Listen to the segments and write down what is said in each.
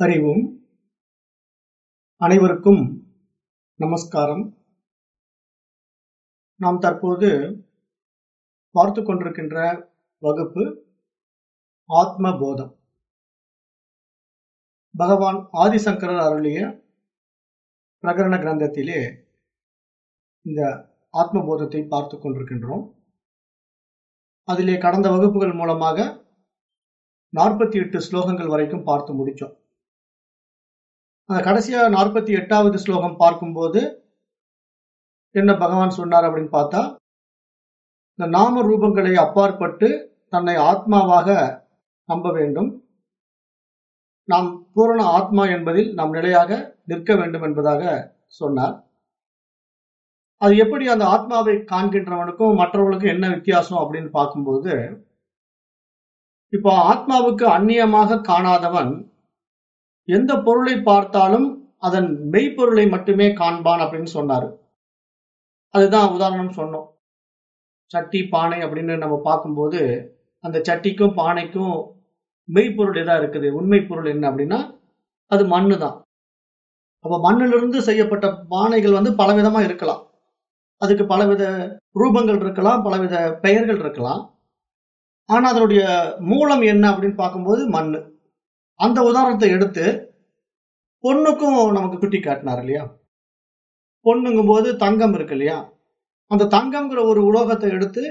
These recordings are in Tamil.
அறிவோம் அனைவருக்கும் நமஸ்காரம். நாம் தற்போது பார்த்து கொண்டிருக்கின்ற வகுப்பு ஆத்ம போதம் பகவான் ஆதிசங்கரர் அருளிய பிரகரண கிரந்தத்திலே இந்த ஆத்ம போதத்தை பார்த்து கொண்டிருக்கின்றோம். அதிலே கடந்த வகுப்புகள் மூலமாக நாற்பத்தி எட்டு ஸ்லோகங்கள் வரைக்கும் பார்த்து முடித்தோம் கடைசியாக கடைசியா நாற்பத்தி எட்டாவது ஸ்லோகம் பார்க்கும்போது என்ன பகவான் சொன்னார் அப்படின்னு பார்த்தா இந்த நாம ரூபங்களை அப்பாற்பட்டு தன்னை ஆத்மாவாக நம்ப வேண்டும். நாம் பூரண ஆத்மா என்பதில் நாம் நிலையாக நிற்க வேண்டும் என்பதாக சொன்னார். அது எப்படி அந்த ஆத்மாவை காண்கின்றவனுக்கும் மற்றவர்களுக்கும் என்ன வித்தியாசம் அப்படின்னு பார்க்கும்போது இப்போ ஆத்மாவுக்கு அந்நியமாக காணாதவன் எந்த பொருளை பார்த்தாலும் அதன் மெய்ப்பொருளை மட்டுமே காண்பான் அப்படின்னு சொன்னாரு. அதுதான் உதாரணம் சொன்னோம். சட்டி பானை அப்படின்னு நம்ம பார்க்கும்போது அந்த சட்டிக்கும் பானைக்கும் மெய்ப்பொருள் எதா இருக்குது? உண்மை பொருள் என்ன அப்படின்னா அது மண்ணு தான். அப்ப மண்ணிலிருந்து செய்யப்பட்ட பானைகள் வந்து பலவிதமா இருக்கலாம். அதுக்கு பலவித ரூபங்கள் இருக்கலாம் பலவித பெயர்கள் இருக்கலாம். ஆனா அதனுடைய மூலம் என்ன அப்படின்னு பார்க்கும்போது மண்ணு. அந்த உதாரணத்தை எடுத்து பொண்ணுக்கும் நமக்கு குட்டி காட்டினார் இல்லையா? பொண்ணுங்கும் போது தங்கம் இருக்கு இல்லையா? அந்த தங்கம்ங்கிற ஒரு உலோகத்தை எடுத்து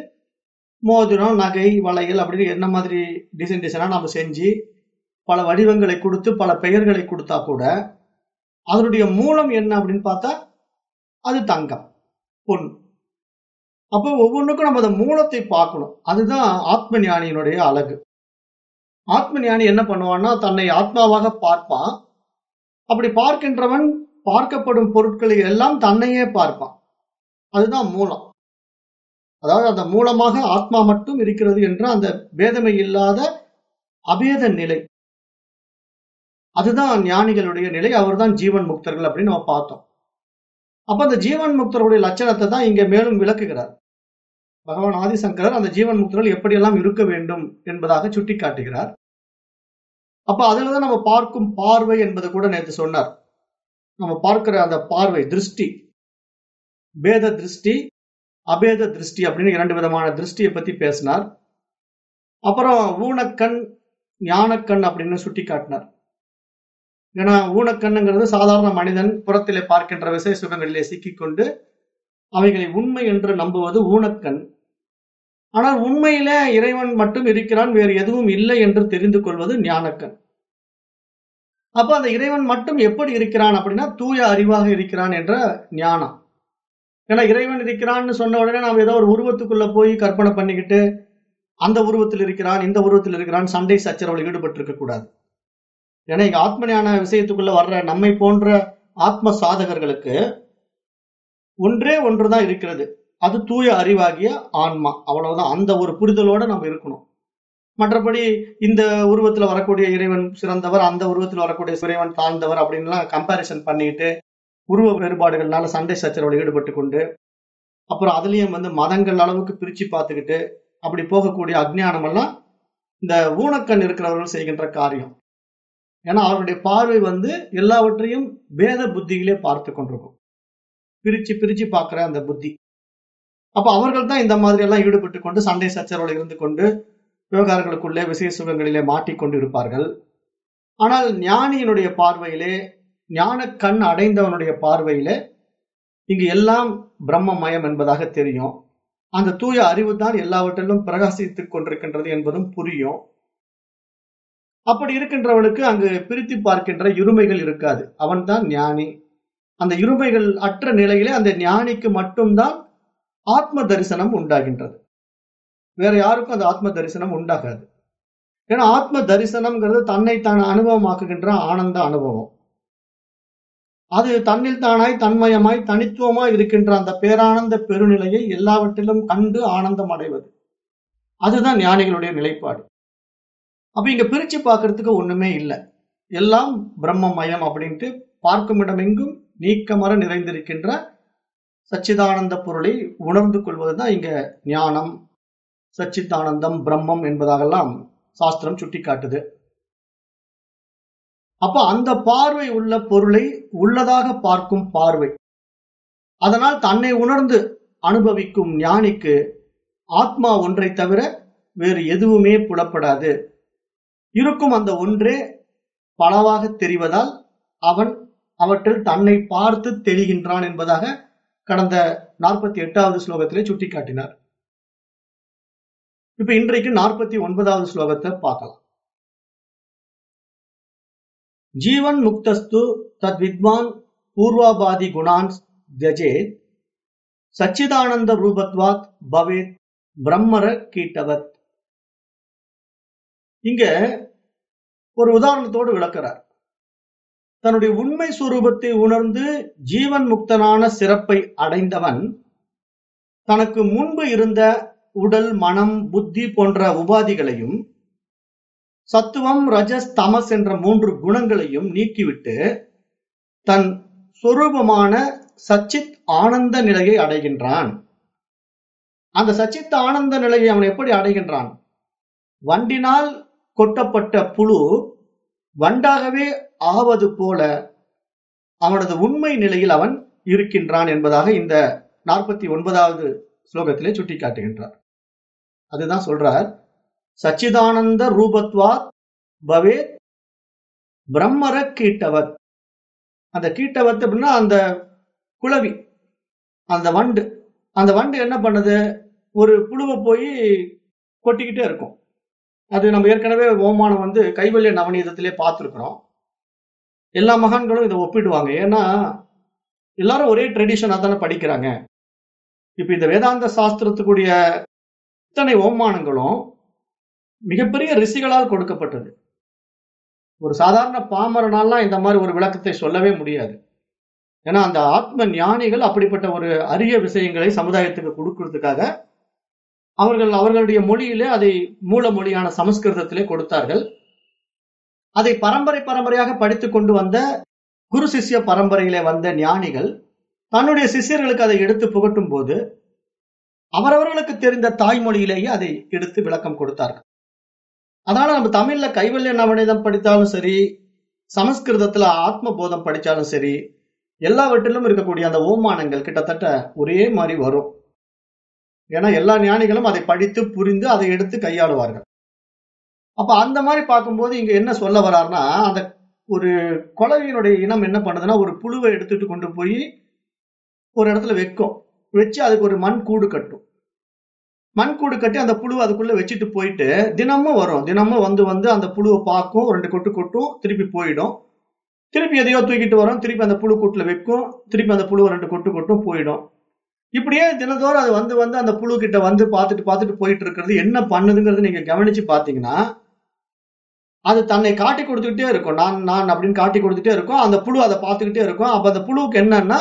மோதிரம் நகை வளையல் அப்படின்னு என்ன மாதிரி டிசைன் டிசைனாக நம்ம செஞ்சு பல வடிவங்களை கொடுத்து பல பெயர்களை கொடுத்தா கூட அதனுடைய மூலம் என்ன அப்படின்னு பார்த்தா அது தங்கம் பொன் அப்போ ஒவ்வொன்றுக்கும் நம்ம அந்த மூலத்தை பார்க்கணும். அதுதான் ஆத்ம ஞானியினுடைய அழகு. ஆத்ம ஞானி என்ன பண்ணுவான்னா தன்னை ஆத்மாவாக பார்ப்பான். அப்படி பார்க்கின்றவன் பார்க்கப்படும் பொருட்களை எல்லாம் தன்னையே பார்ப்பான். அதுதான் மூலம். அதாவது அந்த மூலமாக ஆத்மா மட்டும் இருக்கிறது என்ற அந்த பேதமை இல்லாத அபேத நிலை. அதுதான் ஞானிகளுடைய நிலை அவர் தான் ஜீவன் முக்தர்கள் அப்படின்னு நம்ம பார்த்தோம். அப்ப அந்த ஜீவன் முக்தருடைய லட்சணத்தை தான் இங்க மேலும் விளக்குகிறார். பகவான் ஆதிசங்கரர் அந்த ஜீவன் முக்தர்கள் எப்படியெல்லாம் இருக்க வேண்டும் என்பதாக சுட்டி காட்டுகிறார் அப்ப அதுலதான் நம்ம பார்க்கும் பார்வை என்பது கூட நேற்று சொன்னார். நம்ம பார்க்கிற அந்த பார்வை திருஷ்டி. பேத திருஷ்டி அபேத திருஷ்டி அப்படின்னு இரண்டு விதமான திருஷ்டியை பத்தி பேசினார். அப்புறம் ஊனக்கண் ஞானக்கண் அப்படின்னு சுட்டி காட்டினார் ஏன்னா ஊனக்கண்ணுங்கிறது சாதாரண மனிதன் புறத்திலே பார்க்கின்ற விசை சுகங்களிலே சிக்கிக்கொண்டு அவைகளை உண்மை என்று நம்புவது ஊனக்கண். ஆனால் உண்மையில இறைவன் மட்டும் இருக்கிறான் வேறு எதுவும் இல்லை என்று தெரிந்து கொள்வது ஞானக்கண். அப்ப அந்த இறைவன் மட்டும் எப்படி இருக்கிறான் அப்படின்னா தூய அறிவாக இருக்கிறான் என்ற ஞானம். ஏன்னா இறைவன் இருக்கிறான்னு சொன்ன உடனே நாம் ஏதோ ஒரு உருவத்துக்குள்ள போய் கற்பனை பண்ணிக்கிட்டு அந்த உருவத்தில் இருக்கிறான் இந்த உருவத்தில் இருக்கிறான் சண்டை சச்சரவில் ஈடுபட்டு இருக்க கூடாது. ஏன்னா இங்க ஆத்ம ஞான விஷயத்துக்குள்ள வர்ற நம்மை போன்ற ஆத்ம சாதகர்களுக்கு ஒன்றே ஒன்றுதான் இருக்கிறது. அது தூய அறிவாகிய ஆன்மா. அவ்வளவுதான். அந்த ஒரு புரிதலோட நம்ம இருக்கணும். மற்றபடி இந்த உருவத்துல வரக்கூடிய இறைவன் சிறந்தவர் அந்த உருவத்தில் வரக்கூடிய இறைவன் தாழ்ந்தவர் அப்படின்லாம் கம்பாரிசன் பண்ணிட்டு உருவ வேறுபாடுகள்னால சண்டை சச்சரவில் ஈடுபட்டு கொண்டு அப்புறம் அதுலயும் வந்து மதங்கள் அளவுக்கு பிரிச்சு பார்த்துக்கிட்டு அப்படி போகக்கூடிய அஜ்ஞானம் எல்லாம் இந்த ஊனக்கண் இருக்கிறவர்கள் செய்கின்ற காரியம். ஏன்னா அவருடைய பார்வை வந்து எல்லாவற்றையும் வேத புத்தியிலே பார்த்து கொண்டிருக்கும். பிரிச்சு பிரிச்சு பார்க்கிற அந்த புத்தி. அப்ப அவர்கள் தான் இந்த மாதிரி எல்லாம் ஈடுபட்டு கொண்டு சண்டை சச்சரவோடு இருந்து கொண்டு விவகாரங்களுக்குள்ளே விசேஷ சுகங்களிலே மாட்டிக்கொண்டு இருப்பார்கள் ஆனால் ஞானியினுடைய பார்வையிலே ஞான கண் அடைந்தவனுடைய பார்வையிலே இங்கு எல்லாம் பிரம்மமயம் என்பதாக தெரியும். அந்த தூய அறிவு தான் எல்லாவற்றிலும் பிரகாசித்துக் கொண்டிருக்கின்றது என்பதும் புரியும். அப்படி இருக்கின்றவனுக்கு அங்கு பிரித்து பார்க்கின்ற இருமைகள் இருக்காது. அவன் தான் ஞானி. அந்த இருமைகள் அற்ற நிலையிலே அந்த ஞானிக்கு மட்டும்தான் ஆத்ம தரிசனம் உண்டாகின்றது. வேற யாருக்கும் அந்த ஆத்ம தரிசனம் உண்டாகாது. ஏன்னா ஆத்ம தரிசனம்ங்கிறது தன்னை தான் அனுபவமாக்குகின்ற ஆனந்த அனுபவம். அது தன்னில் தானாய் தன்மயமாய் தனித்துவமாய் இருக்கின்ற அந்த பேரானந்த பெருநிலையை எல்லாவற்றிலும் கண்டு ஆனந்தம் அடைவது. அதுதான் ஞானிகளுடைய நிலைப்பாடு. அப்ப இங்க பிரிச்சு பார்க்கறதுக்கு ஒண்ணுமே இல்லை. எல்லாம் பிரம்மமயம் அப்படின்ட்டு பார்க்கும் இடமெங்கும் நீக்கமர நிறைந்திருக்கின்ற சச்சிதானந்த பொருளை உணர்ந்து கொள்வதுதான் இங்க ஞானம். சச்சித்தானந்தம் பிரம்மம் என்பதாகலாம் சாஸ்திரம் சுட்டிக்காட்டுது. அப்ப அந்த பார்வை உள்ள பொருளை உள்ளதாக பார்க்கும் பார்வை. அதனால் தன்னை உணர்ந்து அனுபவிக்கும் ஞானிக்கு ஆத்மா ஒன்றை தவிர வேறு எதுவுமே புலப்படாது. இருக்கும் அந்த ஒன்றே பலவாக தெரிவதால் அவன் அவற்றில் தன்னை பார்த்து தெளிகின்றான் என்பதாக கடந்த நாற்பத்தி எட்டாவது ஸ்லோகத்திலே சுட்டி காட்டினார் இப்ப இன்றைக்கு நாற்பத்தி ஒன்பதாவது ஸ்லோகத்தை பார்க்கலாம். ஜீவன் முக்தஸ்து தத் வித்வான் பூர்வாபாதி குணான் தியஜேத் சச்சிதானந்த ரூபத்வாத் பவேத் பிரம்மர கீட்டவத். இங்க ஒரு உதாரணத்தோடு விளக்கிறார். தன்னுடைய உண்மை சுரூபத்தை உணர்ந்து ஜீவன் முக்தனான சிறப்பை அடைந்தவன் தனக்கு முன்பு இருந்த உடல் மனம் புத்தி போன்ற உபாதிகளையும் சத்துவம் ரஜஸ் தமஸ் என்ற மூன்று குணங்களையும் நீக்கிவிட்டு தன் சொரூபமான சச்சித் ஆனந்த நிலையை அடைகின்றான். அந்த சச்சித் ஆனந்த நிலையை அவன் எப்படி அடைகின்றான்? வண்டினால் கொட்டப்பட்ட புழு வண்டாகவே ஆவது போல அவனது உண்மை நிலையில் அவன் இருக்கின்றான் என்பதாக இந்த நாற்பத்தி ஒன்பதாவது ஸ்லோகத்திலே சுட்டிக்காட்டுகின்றார். அதுதான் சொல்றார் சச்சிதானந்த ரூபத்வா பவே பிரம்மர கீட்டவத். அந்த கீட்டவத் அப்படின்னா அந்த குளவி அந்த வண்டு. அந்த வண்டு என்ன பண்ணுது? ஒரு புழுவை போய் கொட்டிக்கிட்டே இருக்கும். அது நம்ம ஏற்கனவே ஓமானம் வந்து கைவல்ய நவநீதத்திலே பார்த்துருக்குறோம். எல்லா மகான்களும் இதை ஒப்பிடுவாங்க. ஏன்னா எல்லாரும் ஒரே ட்ரெடிஷனாக தானே படிக்கிறாங்க. இப்போ இந்த வேதாந்த சாஸ்திரத்துக்குரிய இத்தனை ஓமானங்களும் மிகப்பெரிய ரிஷிகளால் கொடுக்கப்பட்டது. ஒரு சாதாரண பாமரனாலாம் இந்த மாதிரி ஒரு விளக்கத்தை சொல்லவே முடியாது. ஏன்னா அந்த ஆத்ம ஞானிகள் அப்படிப்பட்ட ஒரு அரிய விஷயங்களை சமுதாயத்துக்கு கொடுக்கறதுக்காக அவர்கள் அவர்களுடைய மொழியிலே அதை மூல மொழியான சமஸ்கிருதத்திலே கொடுத்தார்கள். அதை பரம்பரை பரம்பரையாக படித்துக் கொண்டு வந்த குரு சிஷ்ய பரம்பரையிலே வந்த ஞானிகள் தன்னுடைய சிஷ்யர்களுக்கு அதை எடுத்து புகட்டும் போது அவரவர்களுக்கு தெரிந்த தாய்மொழியிலேயே அதை எடுத்து விளக்கம் கொடுத்தார்கள். அதனால நம்ம தமிழ்ல கைவல்ய நவநீதம் படித்தாலும் சரி சமஸ்கிருதத்துல ஆத்ம போதம் படிச்சாலும் சரி எல்லாவற்றிலும் இருக்கக்கூடிய அந்த ஓமானங்கள் கிட்டத்தட்ட ஒரே மாதிரி வரும். ஏன்னா எல்லா ஞானிகளும் அதை படித்து புரிந்து அதை எடுத்து கையாளுவார்கள். அப்ப அந்த மாதிரி பார்க்கும்போது இங்க என்ன சொல்ல வர்றாருன்னா அந்த ஒரு குழவியினுடைய இனம் என்ன பண்ணுதுன்னா ஒரு புழுவை எடுத்துட்டு கொண்டு போய் ஒரு இடத்துல வைக்கும். வச்சு அதுக்கு ஒரு மண் கூடு கட்டும். மண் கூடு கட்டி அந்த புழு அதுக்குள்ள வச்சுட்டு போயிட்டு தினமும் வரும். தினமும் வந்து வந்து அந்த புழுவை பார்க்கும் ரெண்டு கொட்டு கொட்டும் திருப்பி போயிடும். திருப்பி எதையோ தூக்கிட்டு வரும். திருப்பி அந்த புழு கூட்டில் வைக்கும். திருப்பி அந்த புழுவை ரெண்டு கொட்டு கொட்டும் போயிடும். இப்படியே தினந்தோறும் அது வந்து வந்து அந்த புழு கிட்ட வந்து பார்த்துட்டு பார்த்துட்டு போயிட்டு இருக்கிறது என்ன பண்ணுதுங்கிறது நீங்க கவனிச்சு பாத்தீங்கன்னா அது தன்னை காட்டி கொடுத்துக்கிட்டே இருக்கும். நான் நான் அப்படின்னு காட்டி கொடுத்துட்டே இருக்கும். அந்த புழு அதை பார்த்துக்கிட்டே இருக்கும். அப்ப அந்த புழுவுக்கு என்னன்னா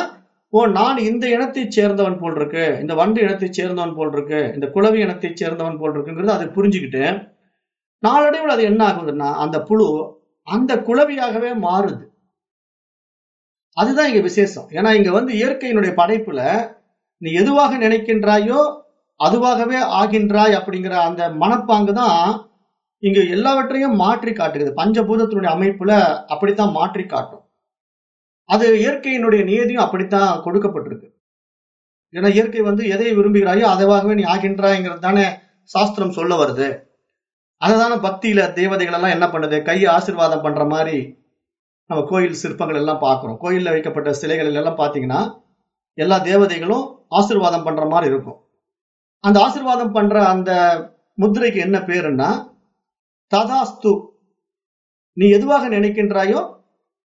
ஓ நான் இந்த இனத்தை சேர்ந்தவன் போல் இருக்கு. இந்த வண்டு இனத்தை சேர்ந்தவன் போல் இருக்கு. இந்த குளவி இனத்தை சேர்ந்தவன் போல் இருக்குங்கிறது அதை புரிஞ்சுக்கிட்டு நாளடைவில் அது என்ன ஆகுதுன்னா அந்த புழு அந்த குளவியாகவே மாறுது. அதுதான் இங்க விசேஷம். ஏன்னா இங்க வந்து இயற்கையினுடைய படைப்புல நீ எதுவாக நினைக்கின்றாயோ அதுவாகவே ஆகின்றாய் அப்படிங்கிற அந்த மனப்பாங்கு தான் இங்கு எல்லாவற்றையும் மாற்றி காட்டுகிறது. பஞ்சபூதத்தினுடைய அமைப்புல அப்படித்தான் மாற்றி காட்டும். அது இயற்கையினுடைய நியதியும் அப்படித்தான் கொடுக்கப்பட்டிருக்கு. ஏன்னா இயற்கை வந்து எதை விரும்புகிறாயோ அதுவாகவே நீ ஆகின்றாய்ங்கிறது தானே சாஸ்திரம் சொல்ல வருது. அதுதானே பக்தியில தேவதைகள் எல்லாம் என்ன பண்ணுது? கையை ஆசிர்வாதம் பண்ற மாதிரி நம்ம கோயில் சிற்பங்கள் எல்லாம் பார்க்கிறோம். கோயில்ல வைக்கப்பட்ட சிலைகள் எல்லாம் பாத்தீங்கன்னா எல்லா தேவதைகளும் ஆசிர்வாதம் பண்ற மாதிரி இருக்கும். அந்த ஆசிர்வாதம் பண்ற அந்த முத்திரைக்கு என்ன பேருன்னா ததாஸ்து. நீ எதுவாக நினைக்கின்றாயோ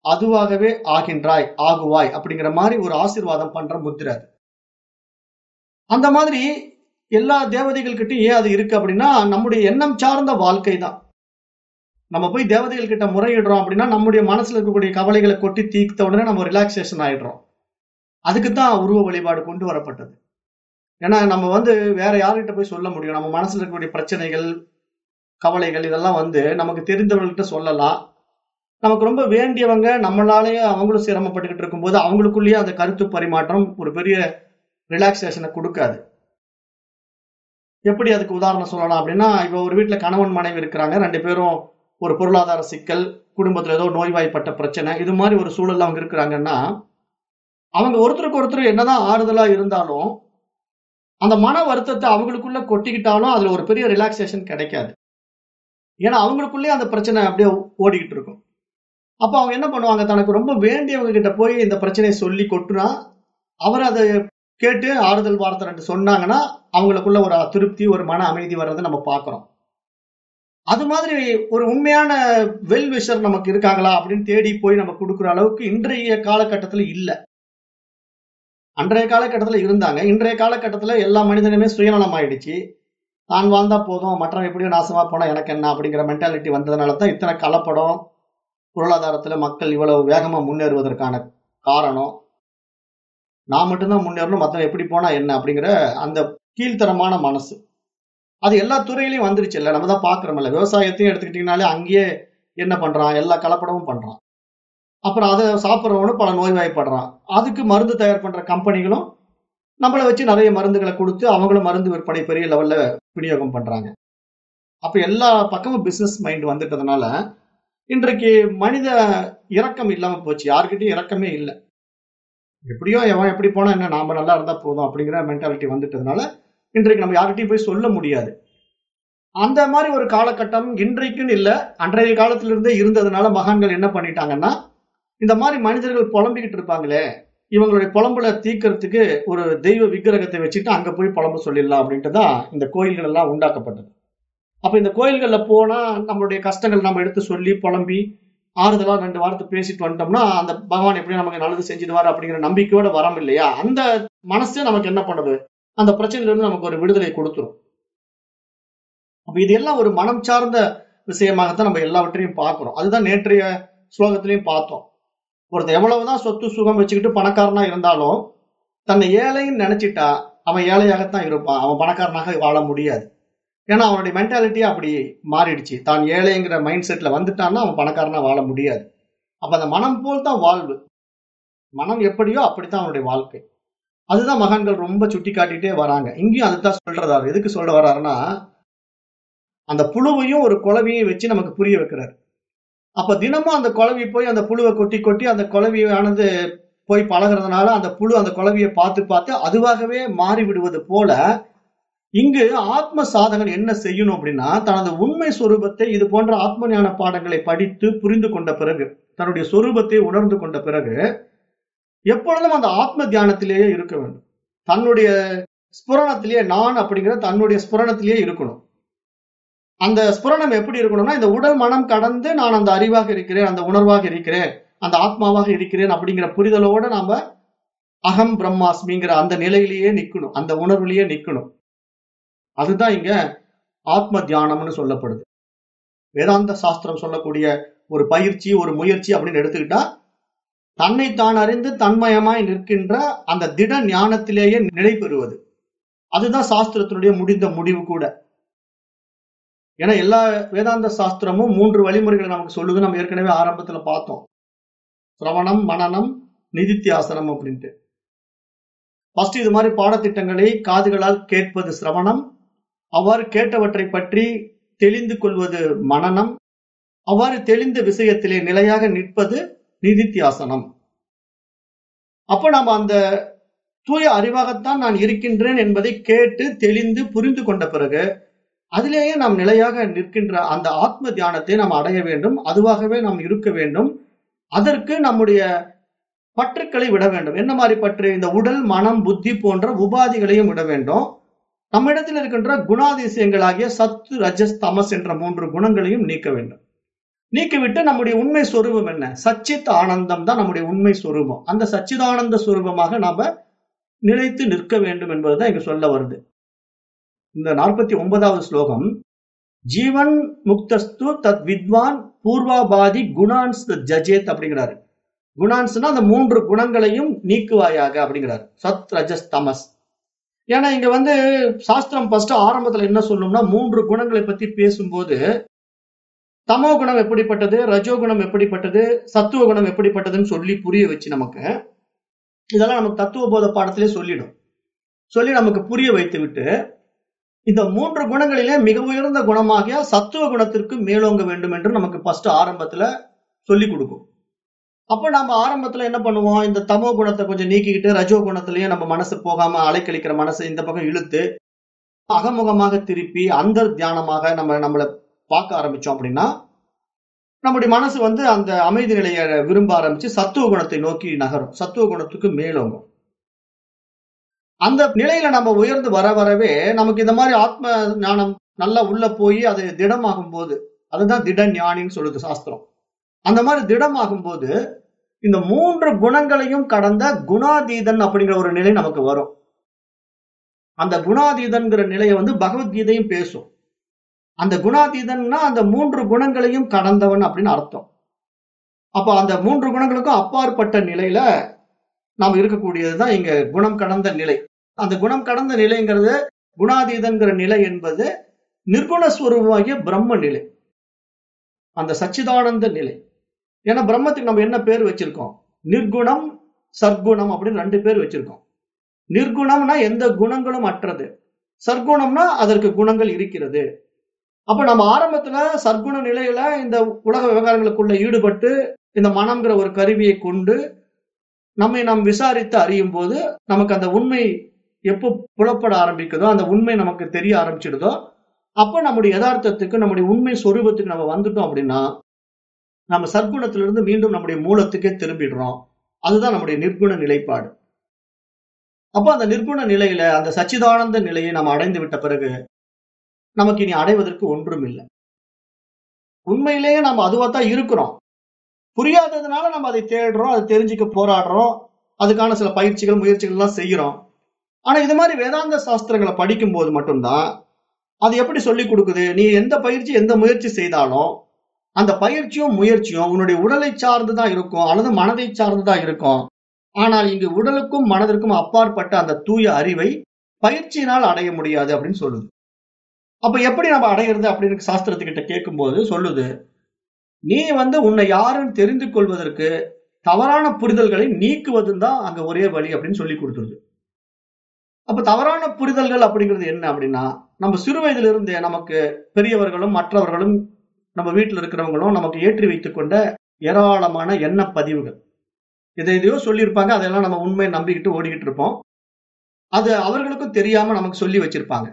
அதுவாகவே ஆகின்றாய் ஆகுவாய் அப்படிங்கிற மாதிரி ஒரு ஆசிர்வாதம் பண்ற முத்திரை அது. அந்த மாதிரி எல்லா தேவதைகள் கிட்டயும் ஏன் அது இருக்கு அப்படின்னா நம்முடைய எண்ணம் சார்ந்த வாழ்க்கை தான். நம்ம போய் தேவதைகள் கிட்ட முறையிடுறோம் அப்படின்னா நம்முடைய மனசுல இருக்கக்கூடிய கவலைகளை கொட்டி தீர்த்த உடனே நம்ம ரிலாக்ஸேஷன் ஆயிடுறோம். அதுக்கு தான் உருவ வழிபாடு கொண்டு வரப்பட்டது. ஏன்னா நம்ம வந்து வேற யார்கிட்ட போய் சொல்ல முடியும்? நம்ம மனசுல இருக்கக்கூடிய பிரச்சனைகள் கவலைகள் இதெல்லாம் வந்து நமக்கு தெரிந்தவர்கள்ட்ட சொல்லலாம். நமக்கு ரொம்ப வேண்டியவங்க நம்மளாலேயே அவங்களும் சிரமப்பட்டுக்கிட்டு இருக்கும்போது அவங்களுக்குள்ளேயே அந்த கருத்து பரிமாற்றம் ஒரு பெரிய ரிலாக்ஸேஷனை கொடுக்காது. எப்படி அதுக்கு உதாரணம் சொல்லலாம் அப்படின்னா இப்போ ஒரு வீட்டில் கணவன் மனைவி இருக்கிறாங்க ரெண்டு பேரும் ஒரு பொருளாதார சிக்கல் குடும்பத்தில் ஏதோ நோய்வாய்ப்பட்ட பிரச்சனை இது மாதிரி ஒரு சூழல் அவங்க இருக்கிறாங்கன்னா அவங்க ஒருத்தருக்கு ஒருத்தர் என்னதான் ஆறுதலா இருந்தாலும் அந்த மன வருத்தத்தை அவங்களுக்குள்ள கொட்டிக்கிட்டாலும் அதுல ஒரு பெரிய ரிலாக்ஸேஷன் கிடைக்காது. ஏன்னா அவங்களுக்குள்ளேயே அந்த பிரச்சனை அப்படியே ஓடிக்கிட்டு இருக்கும். அப்ப அவங்க என்ன பண்ணுவாங்க தனக்கு ரொம்ப வேண்டியவங்க கிட்ட போய் இந்த பிரச்சனையை சொல்லி கொட்டுனா அவர் அதை கேட்டு ஆறுதல் வார்த்தை ரெண்டு சொன்னாங்கன்னா அவங்களுக்குள்ள ஒரு திருப்தி ஒரு மன அமைதி வர்றதை நம்ம பார்க்கறோம். அது மாதிரி ஒரு உண்மையான வெல் விஷர் நமக்கு இருக்காங்களா அப்படின்னு தேடி போய் நம்ம கொடுக்குற அளவுக்கு இன்றைய காலகட்டத்தில் இல்லை. அன்றைய காலகட்டத்தில் இருந்தாங்க. இன்றைய காலகட்டத்தில் எல்லா மனிதனுமே சுயநலம் ஆயிடுச்சு நான் வாழ்ந்தா போதும் மற்றவன் எப்படியோ நாசமா போனால் எனக்கு என்ன அப்படிங்கிற மென்டாலிட்டி வந்ததுனால தான் இத்தனை கலப்படம் பொருளாதாரத்துல மக்கள் இவ்வளவு வேகமாக முன்னேறுவதற்கான காரணம். நான் மட்டும்தான் முன்னேறணும் மற்றவன் எப்படி போனால் என்ன அப்படிங்கிற அந்த கீழ்த்தரமான மனசு. அது எல்லா துறையிலையும் வந்துருச்சு இல்லை. நம்ம தான் பார்க்குறோம்ல விவசாயத்தையும் எடுத்துக்கிட்டிங்கனாலே அங்கேயே என்ன பண்றான்? எல்லா கலப்படமும் பண்ணுறான் அப்புறம் அதை சாப்பிட்றவனும் பல நோய்வாய்ப்படுறான். அதுக்கு மருந்து தயார் பண்ற கம்பெனிகளும் நம்மளை வச்சு நிறைய மருந்துகளை கொடுத்து அவங்களும் மருந்து விற்பனை பெரிய லெவல்ல விநியோகம் பண்றாங்க. அப்ப எல்லா பக்கமும் பிசினஸ் மைண்ட் வந்துட்டதுனால இன்றைக்கு மனித இரக்கம் இல்லாம போச்சு. யாருக்கிட்டையும் இரக்கமே இல்லை. எப்படியோ எவன் எப்படி போனா என்ன நாம நல்லா இருந்தா போதும் அப்படிங்கிற மென்டாலிட்டி வந்துட்டதுனால இன்றைக்கு நம்ம யார்கிட்டையும் போய் சொல்ல முடியாது. அந்த மாதிரி ஒரு காலகட்டம் இன்றைக்குன்னு இல்லை அன்றைய காலத்திலிருந்தே இருந்ததுனால மகான்கள் என்ன பண்ணிட்டாங்கன்னா இந்த மாதிரி மனிதர்கள் புலம்பிக்கிட்டு இருப்பாங்களே இவங்களுடைய புலம்புல தீக்கிறதுக்கு ஒரு தெய்வ விக்கிரகத்தை வச்சுட்டு அங்க போய் புலம்பு சொல்லிடலாம் அப்படின்ட்டு தான் இந்த கோயில்கள் எல்லாம் உண்டாக்கப்பட்டது. அப்ப இந்த கோயில்கள்ல போனா நம்மளுடைய கஷ்டங்கள் நம்ம எடுத்து சொல்லி புலம்பி ஆறுதலா ரெண்டு வாரத்தை பேசிட்டு வந்துட்டோம்னா அந்த பகவான் எப்படி நமக்கு நல்லது செஞ்சிடுவார் அப்படிங்கிற நம்பிக்கையோட வரோம் இல்லையா? அந்த மனசே நமக்கு என்ன பண்ணுது? அந்த பிரச்சனையில இருந்து நமக்கு ஒரு விடுதலை கொடுத்துரும். அப்ப இது எல்லாம் ஒரு மனம் சார்ந்த விஷயமாகத்தான் நம்ம எல்லாவற்றையும் பார்க்கிறோம். அதுதான் நேற்றைய ஸ்லோகத்திலையும் பார்த்தோம். ஒருத்தன் எவ்வளவுதான் சொத்து சுகம் வச்சுக்கிட்டு பணக்காரனா இருந்தாலும் தன்னை ஏழைன்னு நினைச்சிட்டா அவன் ஏழையாகத்தான் இருப்பான். அவன் பணக்காரனாக வாழ முடியாது. ஏன்னா அவனுடைய மென்டாலிட்டியே அப்படி மாறிடுச்சு. தான் ஏழைங்கிற மைண்ட் செட்ல வந்துட்டான்னா அவன் பணக்காரனா வாழ முடியாது. அப்ப அந்த மனம் போல் தான் வாழ்வு. மனம் எப்படியோ அப்படித்தான் அவனுடைய வாழ்க்கை. அதுதான் மகான்கள் ரொம்ப சுட்டி காட்டிட்டே வராங்க. இங்கேயும் அதுதான் சொல்றதாரு. எதுக்கு சொல்ல வர்றாருன்னா அந்த புழுவையும் ஒரு குழவையும் வச்சு நமக்கு புரிய வைக்கிறாரு. அப்ப தினமும் அந்த குழவி போய் அந்த புழுவை கொட்டி கொட்டி அந்த குழவியானது போய் பழகிறதுனால அந்த புழு அந்த குழவியை பார்த்து பார்த்து அதுவாகவே மாறி விடுவது போல இங்கு ஆத்ம சாதகன் என்ன செய்யணும் அப்படின்னா தனது உண்மை சொரூபத்தை இது போன்ற ஆத்ம ஞான பாடங்களை படித்து புரிந்து கொண்ட பிறகு தன்னுடைய சொரூபத்தை உணர்ந்து கொண்ட பிறகு எப்பொழுதும் அந்த ஆத்ம தியானத்திலேயே இருக்க வேண்டும். தன்னுடைய ஸ்புரணத்திலேயே நான் அப்படிங்கிற தன்னுடைய ஸ்புரணத்திலேயே இருக்கணும். அந்த ஸ்புரணம் எப்படி இருக்கணும்னா இந்த உடல் மனம் கடந்து நான் அந்த அறிவாக இருக்கிறேன் அந்த உணர்வாக இருக்கிறேன் அந்த ஆத்மாவாக இருக்கிறேன் அப்படிங்கிற புரிதலோட நாம அகம் பிரம்மாஸ்மிங்கிற அந்த நிலையிலேயே நிக்கணும் அந்த உணர்வுலயே நிக்கணும். அதுதான் இங்க ஆத்ம தியானம்னு சொல்லப்படுது. வேதாந்த சாஸ்திரம் சொல்லக்கூடிய ஒரு பயிற்சி ஒரு முயற்சி அப்படின்னு எடுத்துக்கிட்டா தன்னை தான் அறிந்து தன்மயமாய் நிற்கின்ற அந்த திட ஞானத்திலேயே நிலை பெறுவது. அதுதான் சாஸ்திரத்தினுடைய முடிந்த முடிவு கூட. ஏன்னா எல்லா வேதாந்த சாஸ்திரமும் மூன்று வழிமுறைகளை நமக்கு சொல்லுது. நம்ம ஏற்கனவே ஆரம்பத்துல பார்த்தோம். சிரவணம் மனநம் நிதித்தியாசனம் அப்படின்ட்டு. ஃபர்ஸ்ட் இது மாதிரி பாடத்திட்டங்களை காதுகளால் கேட்பது சிரவணம். அவ்வாறு கேட்டவற்றை பற்றி தெளிந்து கொள்வது மனநம் அவ்வாறு தெளிந்த விஷயத்திலே நிலையாக நிற்பது நிதித்தியாசனம். அப்ப நாம அந்த தூய அறிவாகத்தான் நான் இருக்கின்றேன் என்பதை கேட்டு தெளிந்து புரிந்து கொண்ட பிறகு அதிலேயே நாம் நிலையாக நிற்கின்ற அந்த ஆத்ம தியானத்தை நாம் அடைய வேண்டும். அதுவாகவே நாம் இருக்க வேண்டும். அதற்கு நம்முடைய பற்றுக்களை விட வேண்டும். என்ன மாதிரி பற்று? இந்த உடல் மனம் புத்தி போன்ற உபாதிகளையும் விட வேண்டும். நம்மிடத்தில் இருக்கின்ற குணாதிசயங்களாகிய சத்து ரஜஸ் தமஸ் என்ற மூன்று குணங்களையும் நீக்க வேண்டும். நீக்கிவிட்டு நம்முடைய உண்மை சொரூபம் என்ன? சச்சித் ஆனந்தம் தான் நம்முடைய உண்மை சொரூபம். அந்த சச்சிதானந்த சுரூபமாக நாம நிலைத்து நிற்க வேண்டும் என்பதுதான் இங்க சொல்ல வருது. இந்த நாற்பத்தி ஒன்பதாவது ஸ்லோகம் ஜீவன் முக்தஸ்து தத் வித்வான் பூர்வாபாதி குணான்ஸ் ஜஜேத் அப்படிங்கிறாரு. குணான்ஸ்னா அந்த மூன்று குணங்களையும் நீக்குவாயாக அப்படிங்கிறாரு. சத் ரஜஸ் தமஸ். ஏன்னா இங்க வந்து சாஸ்திரம் ஃபர்ஸ்ட் ஆரம்பத்துல என்ன சொல்லணும்னா மூன்று குணங்களை பத்தி பேசும்போது தமோ குணம் எப்படிப்பட்டது ரஜோ குணம் எப்படிப்பட்டது சத்துவ குணம் எப்படிப்பட்டதுன்னு சொல்லி புரிய வச்சு நமக்கு இதெல்லாம் நமக்கு தத்துவ போத பாடத்திலே சொல்லிடும். சொல்லி நமக்கு புரிய வைத்து விட்டு இந்த மூன்று குணங்களிலே மிக உயர்ந்த குணமாகிய சத்துவ குணத்திற்கு மேலோங்க வேண்டும் என்று நமக்கு ஃபர்ஸ்ட் ஆரம்பத்துல சொல்லி கொடுக்கும். அப்ப நம்ம ஆரம்பத்துல என்ன பண்ணுவோம்? இந்த தமோ குணத்தை கொஞ்சம் நீக்கிக்கிட்டு ரஜோ குணத்திலயும் நம்ம மனசு போகாம அலைக்கழிக்கிற மனசு இந்த பக்கம் இழுத்து அகமுகமாக திருப்பி அந்த தியானமாக நம்ம நம்மளை பார்க்க ஆரம்பிச்சோம் அப்படின்னா நம்முடைய மனசு வந்து அந்த அமைதி நிலையை விரும்ப ஆரம்பிச்சு சத்துவ குணத்தை நோக்கி நகரும். சத்துவ குணத்துக்கு மேலோங்கும். அந்த நிலையில நம்ம உயர்ந்து வர வரவே நமக்கு இந்த மாதிரி ஆத்ம ஞானம் நல்லா உள்ள போய் அது திடமாகும் போது அதுதான் திட ஞானின்னு சொல்லுது சாஸ்திரம். அந்த மாதிரி திடமாகும் போது இந்த மூன்று குணங்களையும் கடந்த குணாதீதன் அப்படிங்கிற ஒரு நிலை நமக்கு வரும். அந்த குணாதீதன்கிற நிலையை வந்து பகவத்கீதையும் பேசும். அந்த குணாதீதன்னா அந்த மூன்று குணங்களையும் கடந்தவன் அப்படின்னு அர்த்தம். அப்போ அந்த மூன்று குணங்களுக்கும் அப்பாற்பட்ட நிலையில நாம் இருக்கக்கூடியதுதான் இங்க குணம் கடந்த நிலை. அந்த குணம் கடந்த நிலைங்கிறது குணாதீதன்கிற நிலை என்பது நிர்குணஸ்வரூபமாகிய பிரம்ம நிலை. அந்த சச்சிதானந்த நிலை. ஏன்னா பிரம்மத்துக்கு நம்ம என்ன பேர் வச்சிருக்கோம்? நிர்குணம் சர்க்குணம் அப்படின்னு ரெண்டு பேர் வச்சிருக்கோம். நிர்குணம்னா எந்த குணங்களும் அற்றது. சர்க்குணம்னா அதற்கு குணங்கள் இருக்கிறது. அப்ப நம்ம ஆரம்பத்துல சர்க்குண நிலையில இந்த உலக விவகாரங்களுக்குள்ள ஈடுபட்டு இந்த மனம்ங்கிற ஒரு கருவியை கொண்டு நம்மை நாம் விசாரித்து அறியும் போது நமக்கு அந்த உண்மை எப்போ புலப்பட ஆரம்பிக்குதோ அந்த உண்மை நமக்கு தெரிய ஆரம்பிச்சிடுதோ அப்போ நம்முடைய யதார்த்தத்துக்கு நம்முடைய உண்மை சொரூபத்துக்கு நம்ம வந்துட்டோம் அப்படின்னா நம்ம சர்க்குணத்திலிருந்து மீண்டும் நம்முடைய மூலத்துக்கே திரும்பிடுறோம். அதுதான் நம்முடைய நிர்குண நிலைப்பாடு. அப்ப அந்த நிர்குண நிலையில அந்த சச்சிதானந்த நிலையை நம்ம அடைந்து விட்ட பிறகு நமக்கு இனி அடைவதற்கு ஒன்றும் இல்லை உண்மையிலேயே நம்ம அதுவா தான் இருக்கிறோம். புரியாததுனால நம்ம அதை தேடுறோம் அதை தெரிஞ்சுக்க போராடுறோம் அதுக்கான சில பயிற்சிகள் முயற்சிகள் எல்லாம் செய்யறோம் ஆனா இது மாதிரி வேதாந்த சாஸ்திரங்களை படிக்கும் போது மட்டும்தான் அது எப்படி சொல்லி கொடுக்குது? நீ எந்த பயிற்சி எந்த முயற்சி செய்தாலும் அந்த பயிற்சியும் முயற்சியும் உன்னுடைய உடலை சார்ந்துதான் இருக்கும் அல்லது மனதை சார்ந்துதான் இருக்கும். ஆனால் இங்கு உடலுக்கும் மனதிற்கும் அப்பாற்பட்ட அந்த தூய அறிவை பயிற்சியினால் அடைய முடியாது அப்படின்னு சொல்லுது. அப்ப எப்படி நம்ம அடையிறது அப்படின்னு சாஸ்திரத்துக்கிட்ட கேட்கும்போது சொல்லுது நீ வந்து உன்னை யாருன்னு தெரிந்து கொள்வதற்கு தவறான புரிதல்களை நீக்குவதும் தான் அங்க ஒரே வழி அப்படின்னு சொல்லி கொடுத்துருது. அப்ப தவறான புரிதல்கள் அப்படிங்கிறது என்ன அப்படின்னா நம்ம சிறு வயதிலிருந்தே இருந்தே நமக்கு பெரியவர்களும் மற்றவர்களும் நம்ம வீட்டில் இருக்கிறவங்களும் நமக்கு ஏற்றி வைத்துக் கொண்ட ஏராளமான எண்ண பதிவுகள். இதை எதையோ சொல்லியிருப்பாங்க அதெல்லாம் நம்ம உண்மையை நம்பிக்கிட்டு ஓடிக்கிட்டு இருப்போம். அது அவர்களுக்கும் தெரியாம நமக்கு சொல்லி வச்சிருப்பாங்க.